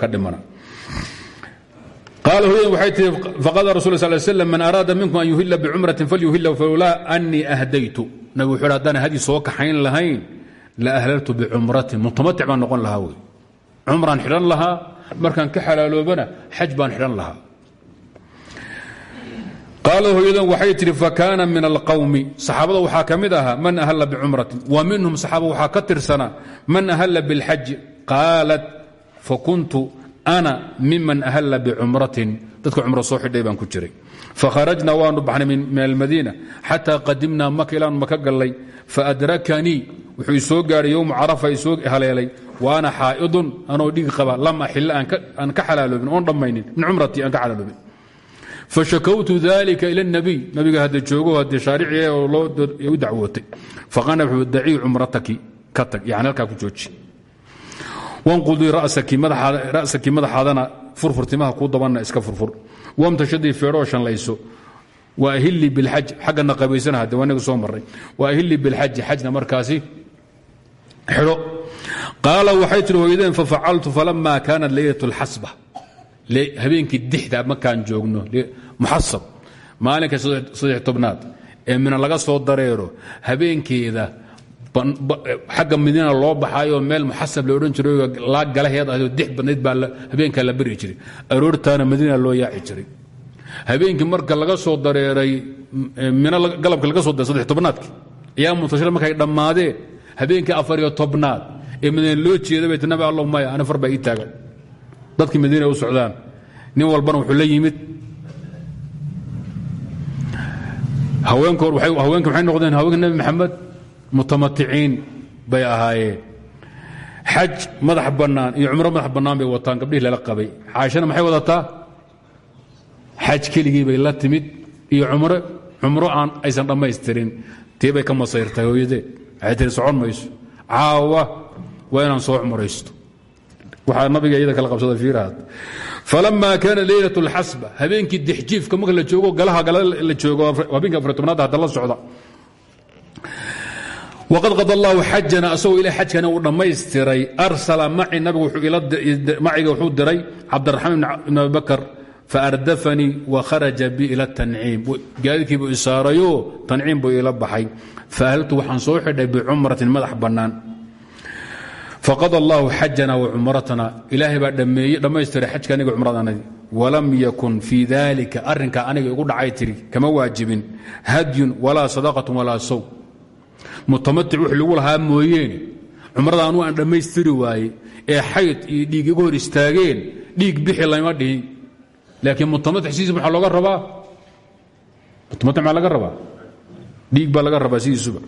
[SPEAKER 2] qaal hooyadan waxay tihi faqala rasul sal slam man araada minkum an yuhila bicumratin falyuhila falowlaa anii ahdaytu. Nabig wuxuu haddaan hadi soo kaxayn lahayn la ahlaltu bicumratin mutamatic baan noqon lahaa wey. Cumraan xidhan lahaa markaan ka xalaaloobana xaj baan xidhan lahaa. Qaala hooyadan waxay tihi fakaana min alqawmi. Saxaabada waxaa ka mid ahaa man ahalla bicumratin wa minhum saxaaba waxaa ka tirsana man ahalla bilxaji qaalat fakuntu ana miman ahalla bicumratin dadka cumro soo xidhay baan ku jiray. Fakharajna waanu baxnay min almadiina xataa qadimnaa maka ilaanu maka gallay. Faadrakanii wuxuu isoo gaadhay yowmu carafa isoo haleelay. Wa ana xaa'idun anoo dhigi qaba lam axilla aan ka xalaaloobin oon dhammaynin min cumratii aan ka xalaaloobin fashakawtu dalika ila nabiy nabiga hadda joogo haddee shaarici oo loo dacwootay. Faqana wuxuu dacii cumrataki ka tag. Yani halkaa ku jooji wanqudii ra'saki madaxaadana furfurtimaha kuu dabanna iska furfur. Wamtashadii feedhoo shanlayso wa ahilii bilxaj xaggana qabaysana hadde waa inaga soo marray. Wa ahilii bilxaji xajna markaasi xidho. Qaala waxay tihi hooyadeen fafacaltu falama kaanat leylat اlxasba habeenkii dixda markaan joogno muxasab. Maalinka saddex tobnaad. Ee mina laga soo dareero habeenkeeda xagga madiina loo baxaayoo meel muxasab la odhan jiray laa galaheed ahdo dix badnayd baa habeenkaa la beri jiray. Aroortaana madiina loo yaaci jiray. Habeenkii marka laga soo dareeray mina galabka laga soo dareeray saddex tobnaadki ayaa mutashil markay dhammaadeen. Habeenkii afar iyo tobnaad ee loo jeeda bay ti nabi allow maya ani far baa taagan. Dadkii madiina u socdaan. Nin walbana wuxuu la yimid. Haweenkood haweenka maxay noqdeen haweenka nebi maxamed mutamaticiin bay ahaayeen. Xaj madax bannaan iyo cumro madax bannaan bay wataan gabdhihii lala qabay. Caaishana maxay wadataa? Xaj keligii bay la timid iyo cumro cumro aan aysan dhammaystirin. Tii bay ka masayrtay hooyadee. Waxay tiri socon mayso. Caawa waa inaan soo cumraysto. Waxaa nabiga iyada kala qabsada fiiraad. Falama kaana leylat اlxasba habeenkii dixjiifka marka la joogo galaha gala la joogo habeenka afar tobnaad hadda la socda wqad qad allahu xajana asagoo ila xajkana uu dhammaystiray. Arsala maci nabigu maciga wuxuu diray cabdiraxmaan ibn abi bakar faardafanii wakharaja bi ila tanciim gaadiidkiibuu isaarayo tanciim buu ila baxay. Faahaltu waxaan soo xidhay bicumratin madax bannaan. Faqad allahu xajana wacumratana ilaahay baa dhammaystiray xajka aniga cumradanadi walam yakun fii dalika arrinkaa aniga igu dhacay tiri kama waajibin. Hadyun walaa sadaqatun walaa sow mutamatic wux lagu lahaa mooyeene cumrada anuu aan dhammaystiri ee xayd iyo dhiig igu istaageen dhiig bixi layma dhihin. Laakiin mutamatic sidiisa maxaa looga rabaa? Mutamatic maxaa laga rabaa? Dhiig baa laga rabaa sidiisuba.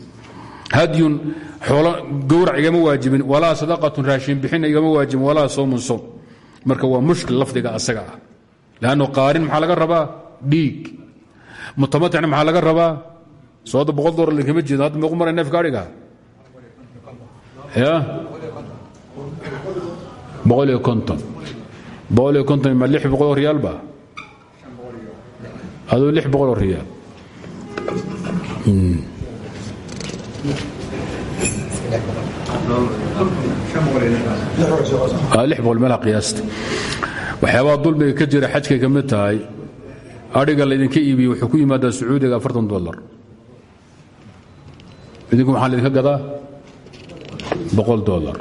[SPEAKER 2] Hadyun xoolo gowrac igama waajibin walaa sadaqatun raashin bixina igama waajibin walaa soomun soom marka waa mushkil lafdiga asaga ah. Lanno qaarin laga rabaa? Dhiig. Mutamaticna maxaa laga rabaa sooda boqol dolar linkama jeedo hadda meequ maray neefka adhiga ya boqol iyo konton. Boqol iyo konton ma lix boqol oo riyaal ba? Aduu lix boqol oo riyaal. Qiyaasta waxyaabaha dulmiga ka jira xajkay ka mid tahay. Adhiga laydinka iibiye wuxuu ku yimaadaa sacuudiga afartan dolar idinku maxaa laydinka gadaa? Boqol dolar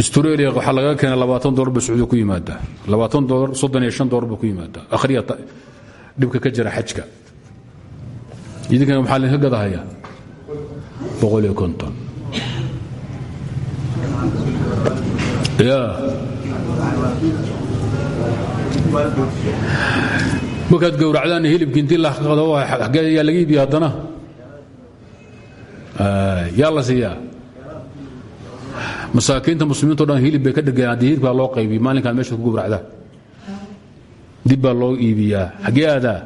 [SPEAKER 2] australia waxaa laga keena labaatan dolar ba sacuudiga ku yimaadaa labaatan dolar soddon iyo shan dolar ba ku yimaadaa akhriya dhibka ka jira xajka. Idinkana maxaa laydinka gadahaya boqol iyo konton. Ya markaad gowracdaan hilibki intii yaa laga iibiya haddana yaa la siiyaa
[SPEAKER 1] masaakiinta muslimiinto dhan hilib bay ka dhegeen haddii hilibkaa loo qaybiyo maalinkaad meeshaad ku gubracdaa dib baa loo iibiyaa. Xaggee aadaa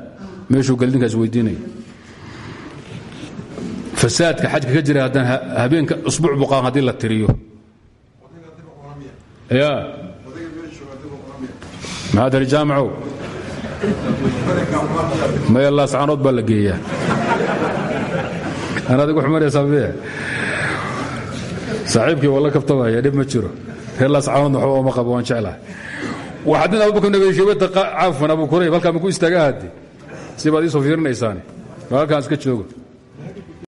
[SPEAKER 1] meeshuu galdinkaas weydiinaya fasaadka xajka ka jira haddaan habeenka usbuuc buqaan haddii la tiriyo. Ya maxaa tari jaamacow maya laascaanood baa la geeyaa an adigu xumaraysaa miye saaxiibkii waa la kabtamaya dhib ma jiro. Reer laascaanoodna waxba oma qabo waan jeclahay. Waxadin abubakar nabadisheebata caafan abu kurayb halkaa ma ku istaaga hadde si baad iisoo fiirinaysaani halkaan iska joogo